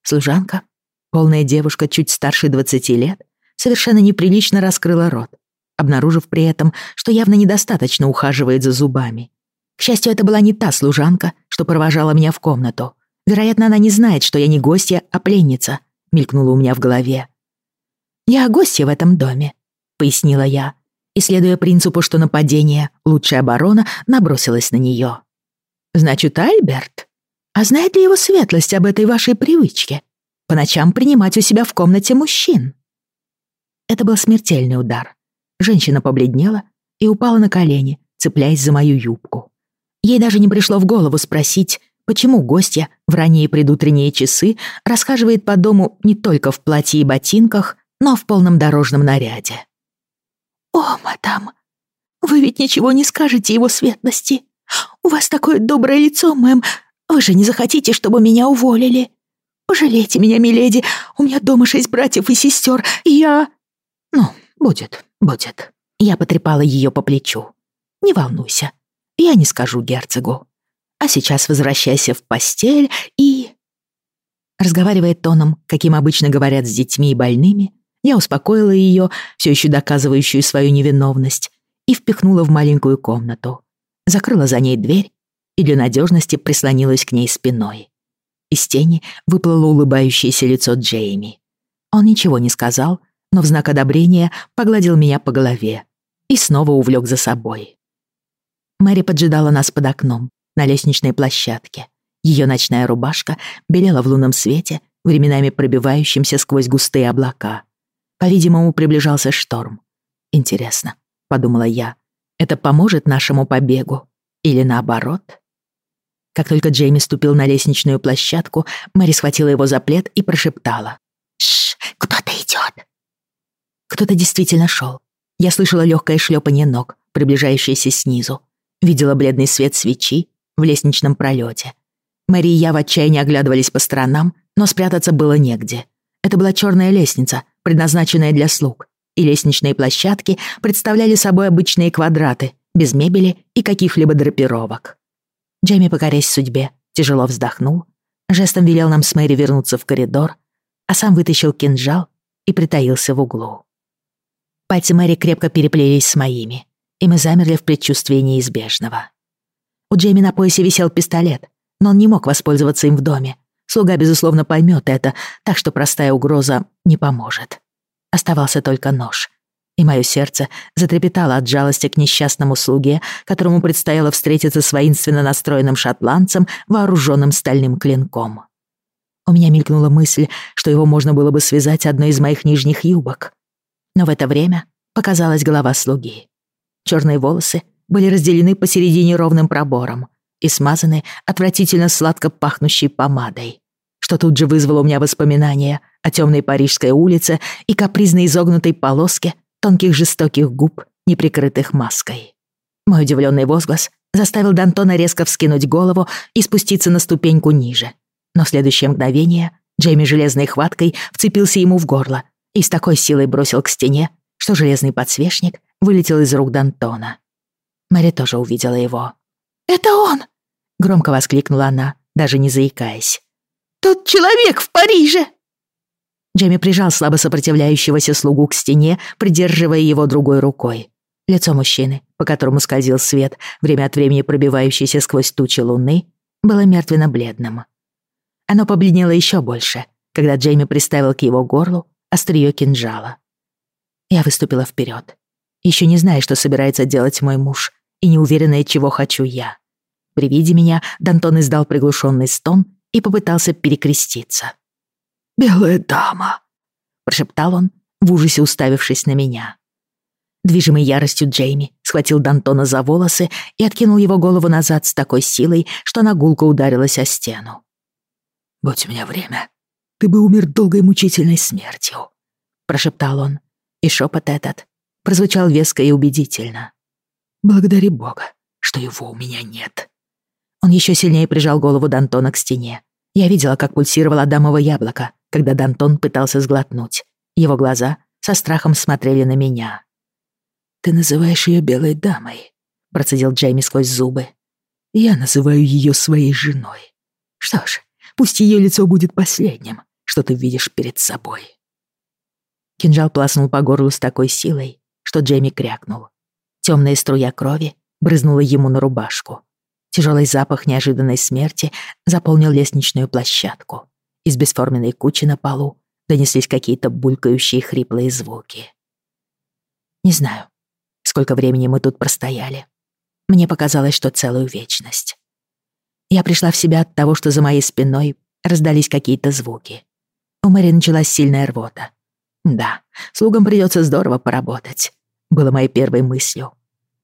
S1: Служанка, полная девушка чуть старше двадцати лет, совершенно неприлично раскрыла рот, обнаружив при этом, что явно недостаточно ухаживает за зубами. К счастью, это была не та служанка, что провожала меня в комнату. Вероятно, она не знает, что я не гостья, а пленница, мелькнула у меня в голове. «Я гостья в этом доме», — пояснила я, и, следуя принципу, что нападение — лучшая оборона, набросилась на нее. «Значит, Альберт? А знает ли его светлость об этой вашей привычке? По ночам принимать у себя в комнате мужчин?» Это был смертельный удар. Женщина побледнела и упала на колени, цепляясь за мою юбку. Ей даже не пришло в голову спросить, почему гостья в ранние предутренние часы расхаживает по дому не только в платье и ботинках, но в полном дорожном наряде.
S3: «О, мадам, вы ведь ничего не скажете его светлости. У вас такое доброе лицо, мэм. Вы же не захотите, чтобы меня уволили. Пожалейте меня, миледи. У меня дома шесть братьев и сестер, и я...»
S1: «Ну, будет, будет». Я потрепала ее по плечу. «Не волнуйся, я не скажу герцогу. А сейчас возвращайся в постель и...» Разговаривая тоном, каким обычно говорят с детьми и больными, я успокоила ее, все еще доказывающую свою невиновность, и впихнула в маленькую комнату. Закрыла за ней дверь и для надежности прислонилась к ней спиной. Из тени выплыло улыбающееся лицо Джейми. Он ничего не сказал, но в знак одобрения погладил меня по голове и снова увлек за собой. Мэри поджидала нас под окном, на лестничной площадке. Ее ночная рубашка белела в лунном свете, временами пробивающимся сквозь густые облака. По-видимому, приближался шторм. «Интересно», — подумала я, — «это поможет нашему побегу? Или наоборот?» Как только Джейми ступил на лестничную площадку, Мэри схватила его за плед и прошептала.
S3: «Шш, кто-то идет!»
S1: Кто-то действительно шел. Я слышала легкое шлепание ног, приближающееся снизу. Видела бледный свет свечи в лестничном пролете. Мэри и я в отчаянии оглядывались по сторонам, но спрятаться было негде. Это была черная лестница, предназначенная для слуг, и лестничные площадки представляли собой обычные квадраты, без мебели и каких-либо драпировок. Джейми, покорясь судьбе, тяжело вздохнул, жестом велел нам с Мэри вернуться в коридор, а сам вытащил кинжал и притаился в углу. Пальцы Мэри крепко переплелись с моими, и мы замерли в предчувствии неизбежного. У Джейми на поясе висел пистолет, но он не мог воспользоваться им в доме. Слуга, безусловно, поймет это, так что простая угроза не поможет. Оставался только нож. И мое сердце затрепетало от жалости к несчастному слуге, которому предстояло встретиться с воинственно настроенным шотландцем, вооруженным стальным клинком. У меня мелькнула мысль, что его можно было бы связать одной из моих нижних юбок. Но в это время показалась голова слуги. Черные волосы были разделены посередине ровным пробором, и смазаны отвратительно сладко пахнущей помадой, что тут же вызвало у меня воспоминания о темной парижской улице и капризно изогнутой полоске тонких жестоких губ, неприкрытых маской. Мой удивленный возглас заставил Д'Антона резко вскинуть голову и спуститься на ступеньку ниже. Но в следующее мгновение Джейми железной хваткой вцепился ему в горло и с такой силой бросил к стене, что железный подсвечник вылетел из рук Д'Антона. Мэри тоже увидела его.
S3: «Это он!»
S1: — громко воскликнула она, даже не заикаясь.
S3: «Тот человек в Париже!»
S1: Джейми прижал слабо сопротивляющегося слугу к стене, придерживая его другой рукой. Лицо мужчины, по которому скользил свет, время от времени пробивающийся сквозь тучи луны, было мертвенно-бледным. Оно побледнело еще больше, когда Джейми приставил к его горлу острие кинжала. Я выступила вперед, еще не зная, что собирается делать мой муж, и не уверенная, чего хочу я. При виде меня Дантон издал приглушенный стон и попытался перекреститься.
S2: «Белая дама», — прошептал он, в ужасе уставившись на меня.
S1: Движимый яростью Джейми схватил Д'Антона за волосы и откинул его голову назад с такой силой, что она гулко ударилась о стену.
S2: «Будь у меня время, ты бы умер долгой мучительной смертью», — прошептал он, и шепот этот прозвучал веско и убедительно. «Благодари Бога, что его у меня нет».
S1: Он еще сильнее прижал голову Д'Антона к стене. Я видела, как пульсировало Адамово яблоко, когда Д'Антон пытался сглотнуть. Его глаза со страхом смотрели на меня.
S2: «Ты называешь ее белой дамой», — процедил Джейми сквозь зубы. «Я называю ее своей женой. Что ж, пусть ее лицо будет последним, что ты видишь перед собой».
S1: Кинжал пласнул по горлу с такой силой, что Джейми крякнул. Темная струя крови брызнула ему на рубашку. Тяжелый запах неожиданной смерти заполнил лестничную площадку. Из бесформенной кучи на полу донеслись какие-то булькающие хриплые звуки. Не знаю, сколько времени мы тут простояли. Мне показалось, что целую вечность. Я пришла в себя от того, что за моей спиной раздались какие-то звуки. У Мэри началась сильная рвота. Да, слугам придется здорово поработать, было моей первой мыслью.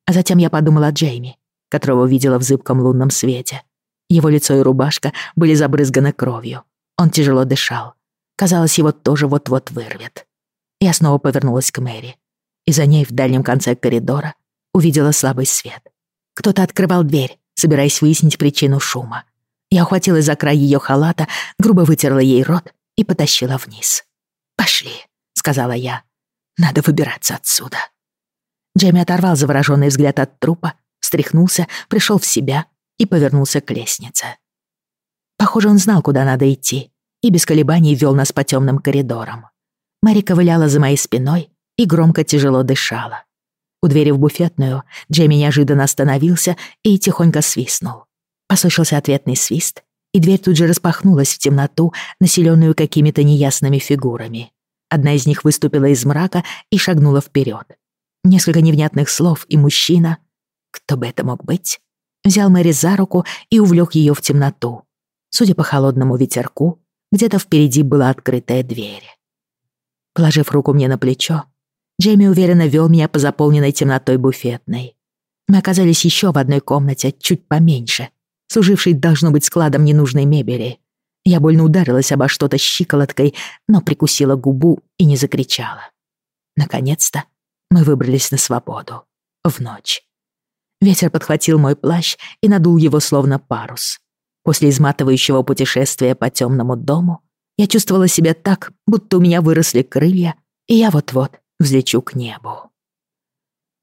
S1: А затем я подумала о Джейми, которого видела в зыбком лунном свете. Его лицо и рубашка были забрызганы кровью. Он тяжело дышал. Казалось, его тоже вот-вот вырвет. Я снова повернулась к Мэри. И за ней в дальнем конце коридора увидела слабый свет. Кто-то открывал дверь, собираясь выяснить причину шума. Я ухватилась за край ее халата, грубо вытерла ей рот и потащила вниз. «Пошли», — сказала я. «Надо выбираться отсюда». Джейми оторвал завороженный взгляд от трупа, встряхнулся, пришел в себя и повернулся к лестнице. Похоже, он знал, куда надо идти, и без колебаний вел нас по темным коридорам. Мэри ковыляла за моей спиной и громко тяжело дышала. У двери в буфетную Джейми неожиданно остановился и тихонько свистнул. Послышался ответный свист, и дверь тут же распахнулась в темноту, населенную какими-то неясными фигурами. Одна из них выступила из мрака и шагнула вперед. Несколько невнятных слов, и мужчина, кто бы это мог быть, взял Мэри за руку и увлек ее в темноту. Судя по холодному ветерку, где-то впереди была открытая дверь. Положив руку мне на плечо, Джейми уверенно вел меня по заполненной темнотой буфетной. Мы оказались еще в одной комнате, чуть поменьше, служившей, должно быть, складом ненужной мебели. Я больно ударилась обо что-то щиколоткой, но прикусила губу и не закричала. Наконец-то мы выбрались на свободу. В ночь. Ветер подхватил мой плащ и надул его словно парус. После изматывающего путешествия по темному дому я чувствовала себя так, будто у меня выросли крылья, и я вот-вот взлечу к небу.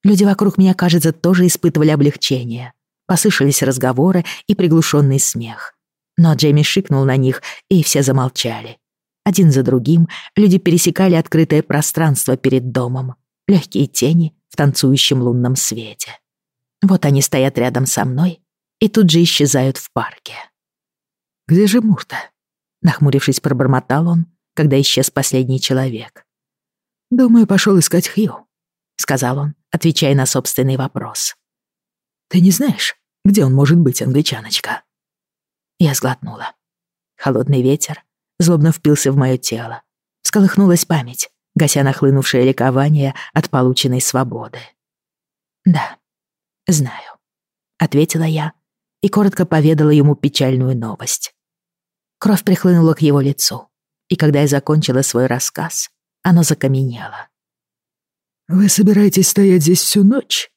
S1: Люди вокруг меня, кажется, тоже испытывали облегчение. Послышались разговоры и приглушенный смех. Но Джейми шикнул на них, и все замолчали. Один за другим люди пересекали открытое пространство перед домом, легкие тени в танцующем лунном свете. Вот они стоят рядом со мной и тут же исчезают в парке.
S2: «Где же Мурта?»
S1: — нахмурившись, пробормотал он, когда исчез последний человек.
S2: «Думаю, пошел искать Хью», —
S1: сказал он, отвечая на собственный вопрос.
S2: «Ты не знаешь, где он может быть, англичаночка?»
S1: Я сглотнула. Холодный ветер злобно впился в мое тело. Всколыхнулась память, гася нахлынувшее ликование от полученной свободы. «Да, знаю», — ответила я и коротко поведала ему печальную новость. Кровь прихлынула к его лицу, и когда я закончила свой рассказ, оно закаменело.
S2: «Вы собираетесь стоять здесь всю ночь?» —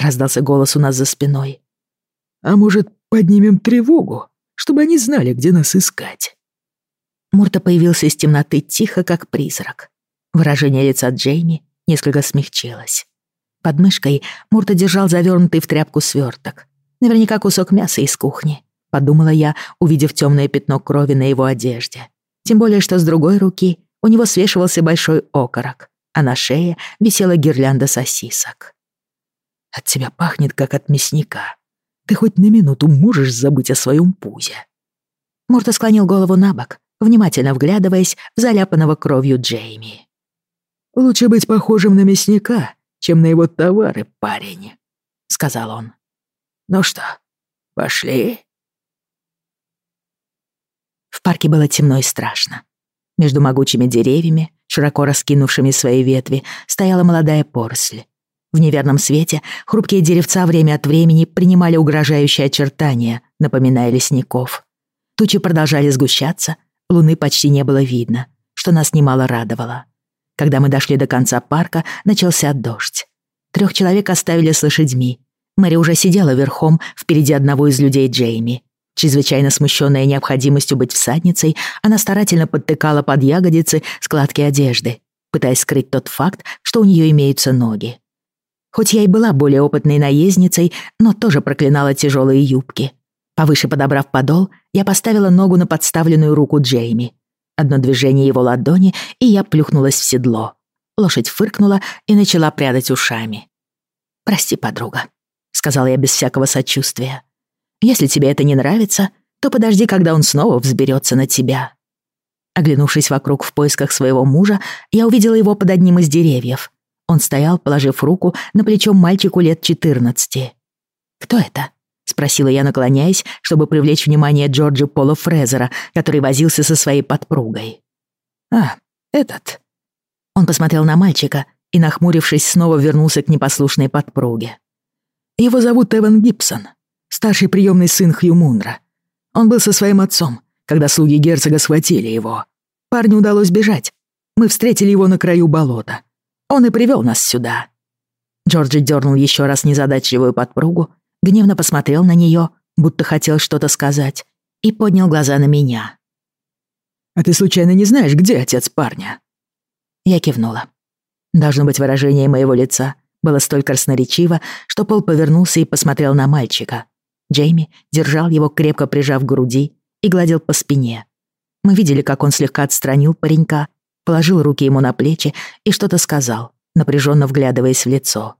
S2: раздался голос у нас за спиной. «А может, поднимем тревогу, чтобы они знали, где нас искать?»
S1: Мурта появился из темноты тихо, как призрак. Выражение лица Джейми несколько смягчилось. Под мышкой Мурта держал завернутый в тряпку сверток. Наверняка кусок мяса из кухни, подумала я, увидев темное пятно крови на его одежде. Тем более, что с другой руки у него свешивался большой окорок, а на шее висела гирлянда сосисок.
S2: «От тебя пахнет, как от мясника. Ты хоть на минуту можешь забыть о своем пузе?»
S1: Мурта склонил голову на бок, внимательно вглядываясь в заляпанного кровью Джейми.
S2: «Лучше быть похожим на мясника, чем на его товары, парень», — сказал он. «Ну что, пошли?»
S1: В парке было темно и страшно. Между могучими деревьями, широко раскинувшими свои ветви, стояла молодая поросль. В неверном свете хрупкие деревца время от времени принимали угрожающие очертания, напоминая лесников. Тучи продолжали сгущаться, луны почти не было видно, что нас немало радовало. Когда мы дошли до конца парка, начался дождь. Трех человек оставили с лошадьми. Мэри уже сидела верхом впереди одного из людей Джейми. Чрезвычайно смущенная необходимостью быть всадницей, она старательно подтыкала под ягодицы складки одежды, пытаясь скрыть тот факт, что у нее имеются ноги. Хоть я и была более опытной наездницей, но тоже проклинала тяжелые юбки. Повыше подобрав подол, я поставила ногу на подставленную руку Джейми. Одно движение его ладони, и я плюхнулась в седло. Лошадь фыркнула и начала прядать ушами. «Прости, подруга», — сказала я без всякого сочувствия. Если тебе это не нравится, то подожди, когда он снова взберется на тебя». Оглянувшись вокруг в поисках своего мужа, я увидела его под одним из деревьев. Он стоял, положив руку на плечо мальчику лет 14. «Кто это?» — спросила я, наклоняясь, чтобы привлечь внимание Джорджа Пола Фрезера, который возился со своей подпругой.
S2: «А, этот».
S1: Он посмотрел на мальчика и, нахмурившись, снова вернулся к непослушной подпруге.
S2: «Его зовут Эван Гибсон старший приемный сын Хью Мунра. Он был со своим отцом, когда слуги герцога схватили его. Парню удалось бежать. Мы встретили его на краю болота. Он и привел нас сюда».
S1: Джорджи дернул еще раз незадачливую подпругу, гневно посмотрел на нее, будто хотел что-то сказать, и поднял глаза на меня.
S2: «А ты случайно не знаешь, где отец парня?»
S1: Я кивнула. Должно быть, выражение моего лица было столь красноречиво, что Пол повернулся и посмотрел на мальчика, Джейми держал его, крепко прижав к груди, и гладил по спине. Мы видели, как он слегка отстранил паренька, положил руки ему на плечи и что-то сказал, напряженно вглядываясь в лицо.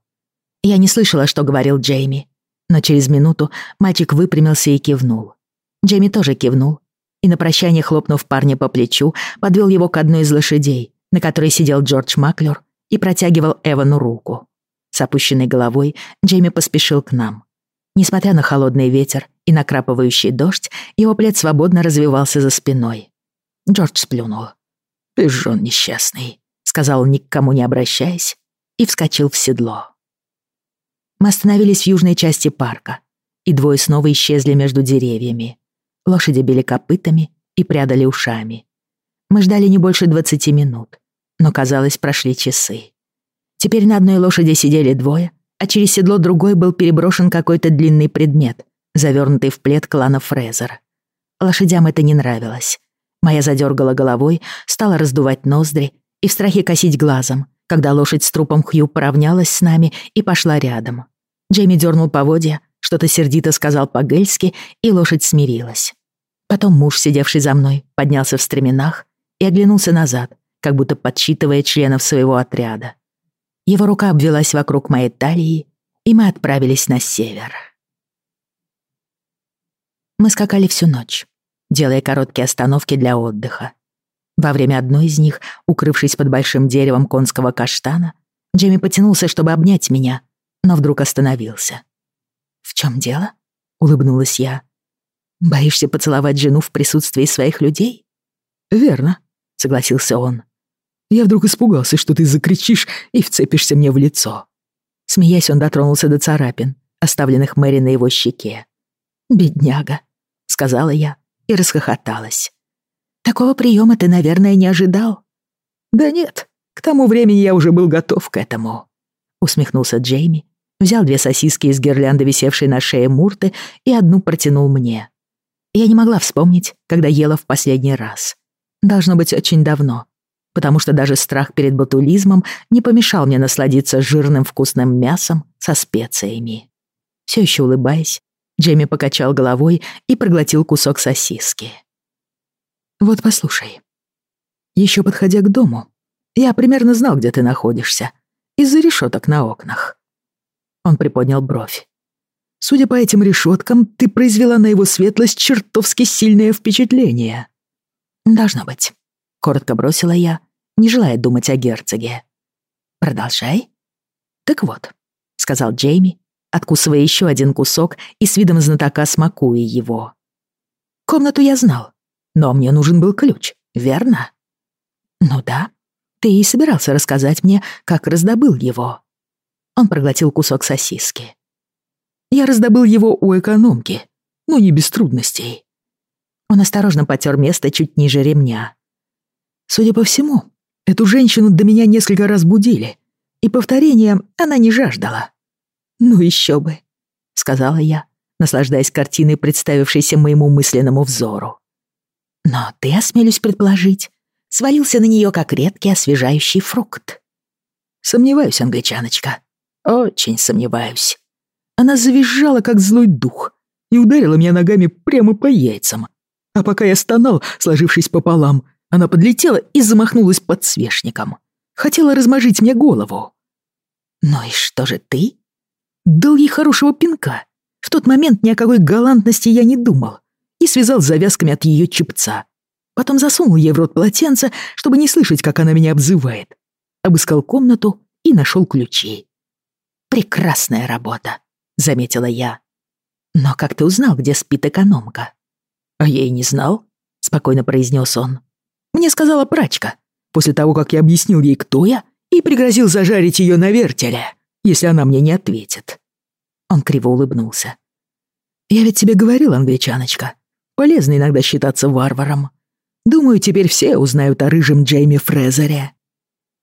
S1: Я не слышала, что говорил Джейми, но через минуту мальчик выпрямился и кивнул. Джейми тоже кивнул, и на прощание, хлопнув парня по плечу, подвел его к одной из лошадей, на которой сидел Джордж Маклер, и протягивал Эвану руку. С опущенной головой Джейми поспешил к нам. Несмотря на холодный ветер и накрапывающий дождь, его плед свободно развивался за спиной. Джордж сплюнул. «Пижон несчастный», — сказал он, ни к кому не обращаясь, и вскочил в седло. Мы остановились в южной части парка, и двое снова исчезли между деревьями. Лошади били копытами и прядали ушами. Мы ждали не больше двадцати минут, но, казалось, прошли часы. Теперь на одной лошади сидели двое, а через седло другой был переброшен какой-то длинный предмет, завернутый в плед клана Фрезер. Лошадям это не нравилось. Моя задергала головой, стала раздувать ноздри и в страхе косить глазом, когда лошадь с трупом Хью поравнялась с нами и пошла рядом. Джейми дернул поводья, что-то сердито сказал по-гельски, и лошадь смирилась. Потом муж, сидевший за мной, поднялся в стременах и оглянулся назад, как будто подсчитывая членов своего отряда. Его рука обвелась вокруг моей талии, и мы отправились на север. Мы скакали всю ночь, делая короткие остановки для отдыха. Во время одной из них, укрывшись под большим деревом конского каштана, Джейми потянулся, чтобы обнять меня, но вдруг остановился. «В чем дело?» — улыбнулась я. «Боишься поцеловать жену в присутствии своих людей?»
S2: «Верно», — согласился он. Я вдруг испугался, что ты закричишь и вцепишься мне в лицо.
S1: Смеясь, он дотронулся до царапин, оставленных Мэри на его щеке. «Бедняга», — сказала я и расхохоталась. «Такого приема ты, наверное, не ожидал?»
S2: «Да нет, к тому времени я уже был готов к этому», — усмехнулся Джейми, взял две сосиски из гирлянды, висевшей на шее Мурты, и одну протянул мне. Я не могла вспомнить, когда ела в последний раз. Должно быть, очень давно, потому что даже страх перед ботулизмом не помешал мне насладиться жирным вкусным мясом со специями. Все еще улыбаясь, Джейми покачал головой и проглотил кусок сосиски. «Вот послушай. Еще подходя к дому, я примерно знал, где ты находишься, из-за решеток на окнах». Он приподнял бровь. «Судя по этим решеткам, ты произвела на его светлость чертовски сильное впечатление».
S1: «Должно быть», — коротко бросила я, не желая думать о герцоге. «Продолжай». «Так вот», — сказал Джейми, откусывая еще один кусок и с видом знатока смакуя его. «Комнату я знал, но мне нужен был ключ, верно?» «Ну да, ты и собирался рассказать мне, как раздобыл его». Он проглотил кусок сосиски.
S2: «Я раздобыл его у экономки, но не без трудностей».
S1: Он осторожно потер место чуть ниже ремня.
S2: «Судя по всему, эту женщину до меня несколько раз будили, и повторения она не жаждала.
S1: «Ну еще бы», — сказала я, наслаждаясь картиной, представившейся моему мысленному взору. «Но ты, осмелюсь предположить, свалился на нее как редкий освежающий фрукт».
S2: «Сомневаюсь, англичаночка. Очень сомневаюсь». Она завизжала, как злой дух, и ударила меня ногами прямо по яйцам. А пока я стонал, сложившись пополам, она подлетела и замахнулась подсвечником. Хотела размажить мне голову.
S1: «Ну и что же ты?»
S2: Дал ей хорошего пинка. В тот момент ни о какой галантности я не думал. И связал завязками от ее чепца. Потом засунул ей в рот полотенце, чтобы не слышать, как она меня обзывает. Обыскал комнату и нашел ключи.
S1: «Прекрасная работа», — заметила я. «Но как ты узнал, где спит экономка?»
S2: «А я и не знал», — спокойно произнес он. «Мне сказала прачка, после того, как я объяснил ей, кто я, и пригрозил зажарить ее на вертеле» если она мне не ответит». Он криво улыбнулся. «Я ведь тебе говорил, англичаночка, полезно иногда считаться варваром. Думаю, теперь все узнают о рыжем Джейми Фрезере».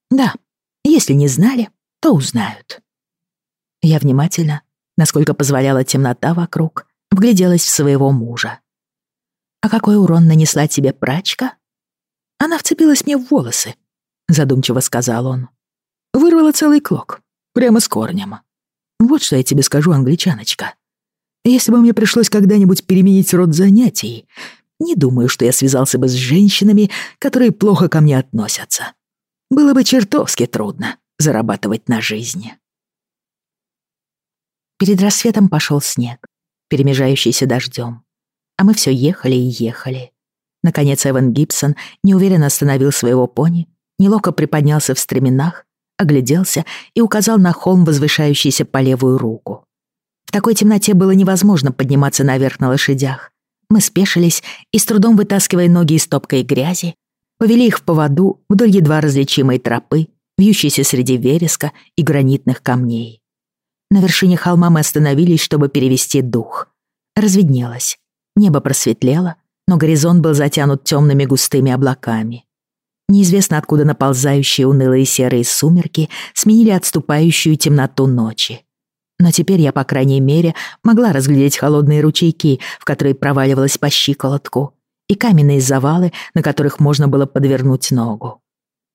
S1: «Да, если не знали, то узнают». Я внимательно, насколько позволяла темнота вокруг, вгляделась в своего мужа. «А какой урон нанесла тебе прачка?» «Она вцепилась мне в волосы», — задумчиво сказал он.
S2: «Вырвала целый клок. Прямо с корнем. Вот что я тебе скажу, англичаночка. Если бы мне пришлось когда-нибудь переменить род занятий, не думаю, что я связался бы с женщинами, которые плохо ко мне относятся. Было бы чертовски трудно зарабатывать на жизнь.
S1: Перед рассветом пошел снег, перемежающийся дождем, а мы все ехали и ехали. Наконец Эван Гибсон неуверенно остановил своего пони, неловко приподнялся в стременах огляделся и указал на холм, возвышающийся по левую руку. В такой темноте было невозможно подниматься наверх на лошадях. Мы спешились и, с трудом вытаскивая ноги из топкой грязи, повели их в поводу вдоль едва различимой тропы, вьющейся среди вереска и гранитных камней. На вершине холма мы остановились, чтобы перевести дух. Разведнелось. Небо просветлело, но горизонт был затянут темными густыми облаками. Неизвестно откуда наползающие унылые серые сумерки сменили отступающую темноту ночи. Но теперь я, по крайней мере, могла разглядеть холодные ручейки, в которые проваливалась по щиколотку, и каменные завалы, на которых можно было подвернуть ногу.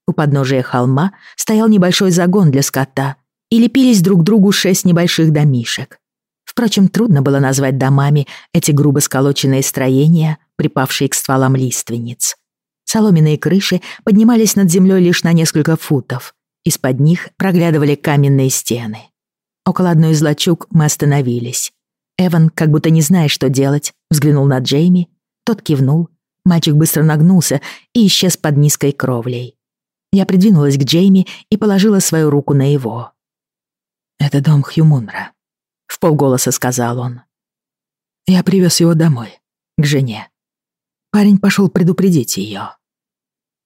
S1: У подножия холма стоял небольшой загон для скота, и лепились друг к другу шесть небольших домишек. Впрочем, трудно было назвать домами эти грубо сколоченные строения, припавшие к стволам лиственниц. Соломенные крыши поднимались над землей лишь на несколько футов. Из-под них проглядывали каменные стены. Около одной из лачуг мы остановились. Эван, как будто не зная, что делать, взглянул на Джейми. Тот кивнул. Мальчик быстро нагнулся и исчез под низкой кровлей. Я придвинулась к Джейми и положила свою руку на его. «Это дом Хьюмунра», — в полголоса сказал он. «Я привез его домой, к жене. Парень пошел предупредить ее.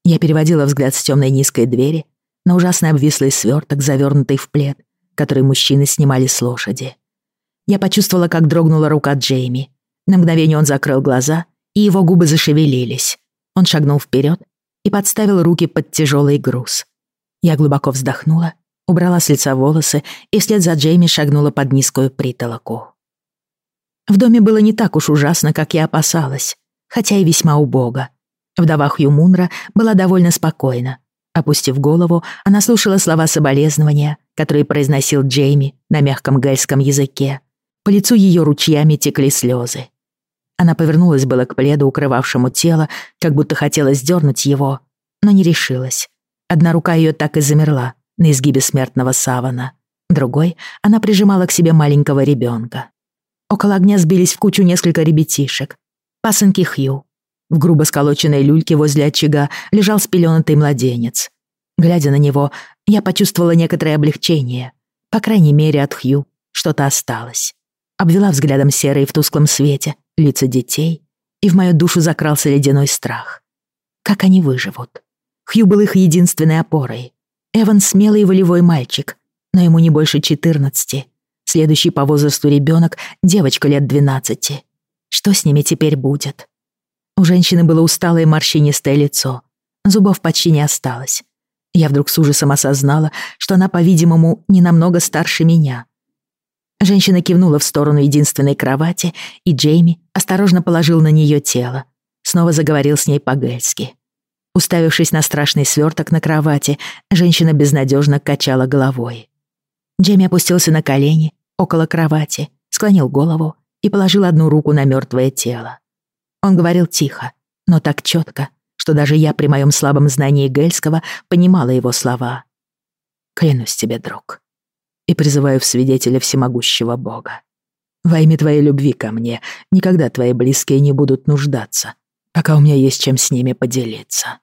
S1: Я переводила взгляд с темной низкой двери на ужасно обвислый сверток, завернутый в плед, который мужчины снимали с лошади. Я почувствовала, как дрогнула рука Джейми. На мгновение он закрыл глаза, и его губы зашевелились. Он шагнул вперед и подставил руки под тяжелый груз. Я глубоко вздохнула, убрала с лица волосы и вслед за Джейми шагнула под низкую притолоку. В доме было не так уж ужасно, как я опасалась, хотя и весьма убого. Вдова Хью Мунра была довольно спокойна. Опустив голову, она слушала слова соболезнования, которые произносил Джейми на мягком гальском языке. По лицу ее ручьями текли слезы. Она повернулась было к пледу, укрывавшему тело, как будто хотела сдернуть его, но не решилась. Одна рука ее так и замерла на изгибе смертного савана. Другой она прижимала к себе маленького ребенка. Около огня сбились в кучу несколько ребятишек. Пасынки Хью, в грубо сколоченной люльке возле очага лежал спеленатый младенец. Глядя на него, я почувствовала некоторое облегчение. По крайней мере, от Хью что-то осталось. Обвела взглядом серые в тусклом свете лица детей, и в мою душу закрался ледяной страх. Как они выживут? Хью был их единственной опорой. Эван смелый и волевой мальчик, но ему не больше четырнадцати. Следующий по возрасту ребенок — девочка лет двенадцати. Что с ними теперь будет? У женщины было усталое морщинистое лицо. Зубов почти не осталось. Я вдруг с ужасом осознала, что она, по-видимому, не намного старше меня. Женщина кивнула в сторону единственной кровати, и Джейми осторожно положил на нее тело. Снова заговорил с ней по-гельски. Уставившись на страшный сверток на кровати, женщина безнадежно качала головой. Джейми опустился на колени около кровати, склонил голову и положил одну руку на мертвое тело. Он говорил тихо, но так четко, что даже я при моем слабом знании гельского понимала его слова. «Клянусь тебе, друг, и призываю в свидетеля всемогущего Бога. Во имя твоей любви ко мне никогда твои близкие не будут нуждаться, пока у меня есть чем с ними поделиться».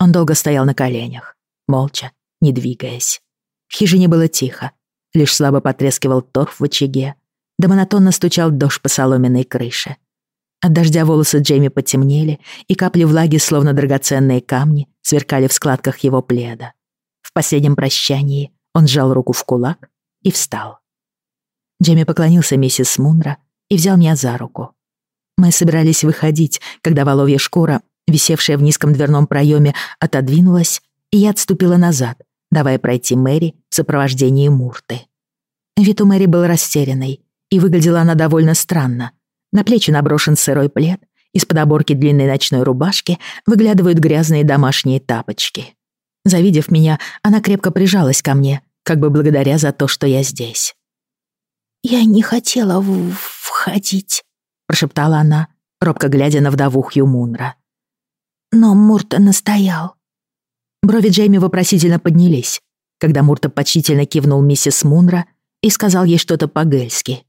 S1: Он долго стоял на коленях, молча, не двигаясь. В хижине было тихо, лишь слабо потрескивал торф в очаге, да монотонно стучал дождь по соломенной крыше. От дождя волосы Джейми потемнели, и капли влаги, словно драгоценные камни, сверкали в складках его пледа. В последнем прощании он сжал руку в кулак и встал. Джейми поклонился миссис Мунра и взял меня за руку. Мы собирались выходить, когда воловья шкура, висевшая в низком дверном проеме, отодвинулась, и я отступила назад, давая пройти Мэри в сопровождении Мурты. Вид у Мэри был растерянный, и выглядела она довольно странно — на плечи наброшен сырой плед, из-под оборки длинной ночной рубашки выглядывают грязные домашние тапочки. Завидев меня, она крепко прижалась ко мне, как бы благодаря за то, что я здесь.
S3: «Я не хотела входить», — прошептала она, робко глядя на вдову Хью Мунра. «Но Мурта настоял».
S1: Брови Джейми вопросительно поднялись, когда Мурта почтительно кивнул миссис Мунра и сказал ей что-то по-гельски.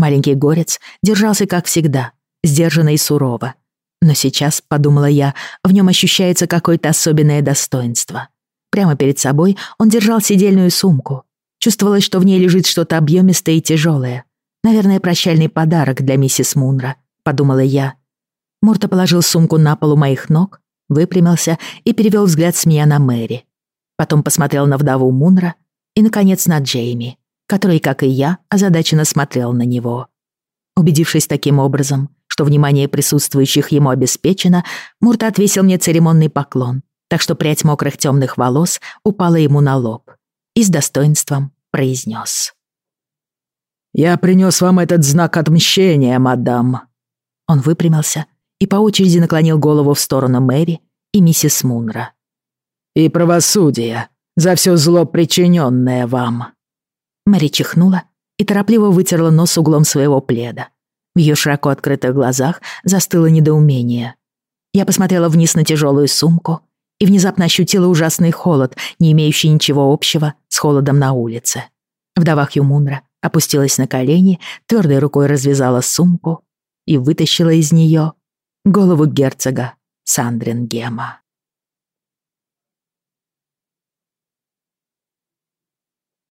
S1: Маленький горец держался, как всегда, сдержанно и сурово. Но сейчас, подумала я, в нем ощущается какое-то особенное достоинство. Прямо перед собой он держал сидельную сумку. Чувствовалось, что в ней лежит что-то объемистое и тяжелое. Наверное, прощальный подарок для миссис Мунра, подумала я. Мурта положил сумку на пол у моих ног, выпрямился и перевел взгляд с меня на Мэри. Потом посмотрел на вдову Мунра и, наконец, на Джейми который, как и я, озадаченно смотрел на него. Убедившись таким образом, что внимание присутствующих ему обеспечено, Мурта отвесил мне церемонный поклон, так что прядь мокрых темных волос упала ему на лоб и с достоинством произнес.
S2: «Я принес вам этот знак отмщения, мадам».
S1: Он выпрямился и по очереди наклонил голову в сторону Мэри и миссис Мунра.
S2: «И правосудие за все зло, причиненное вам».
S1: Мэри чихнула и торопливо вытерла нос углом своего пледа. В ее широко открытых глазах застыло недоумение. Я посмотрела вниз на тяжелую сумку и внезапно ощутила ужасный холод, не имеющий ничего общего с холодом на улице. Вдова Хьюмунра опустилась на колени, твердой рукой развязала сумку и вытащила из нее голову герцога Сандрингема.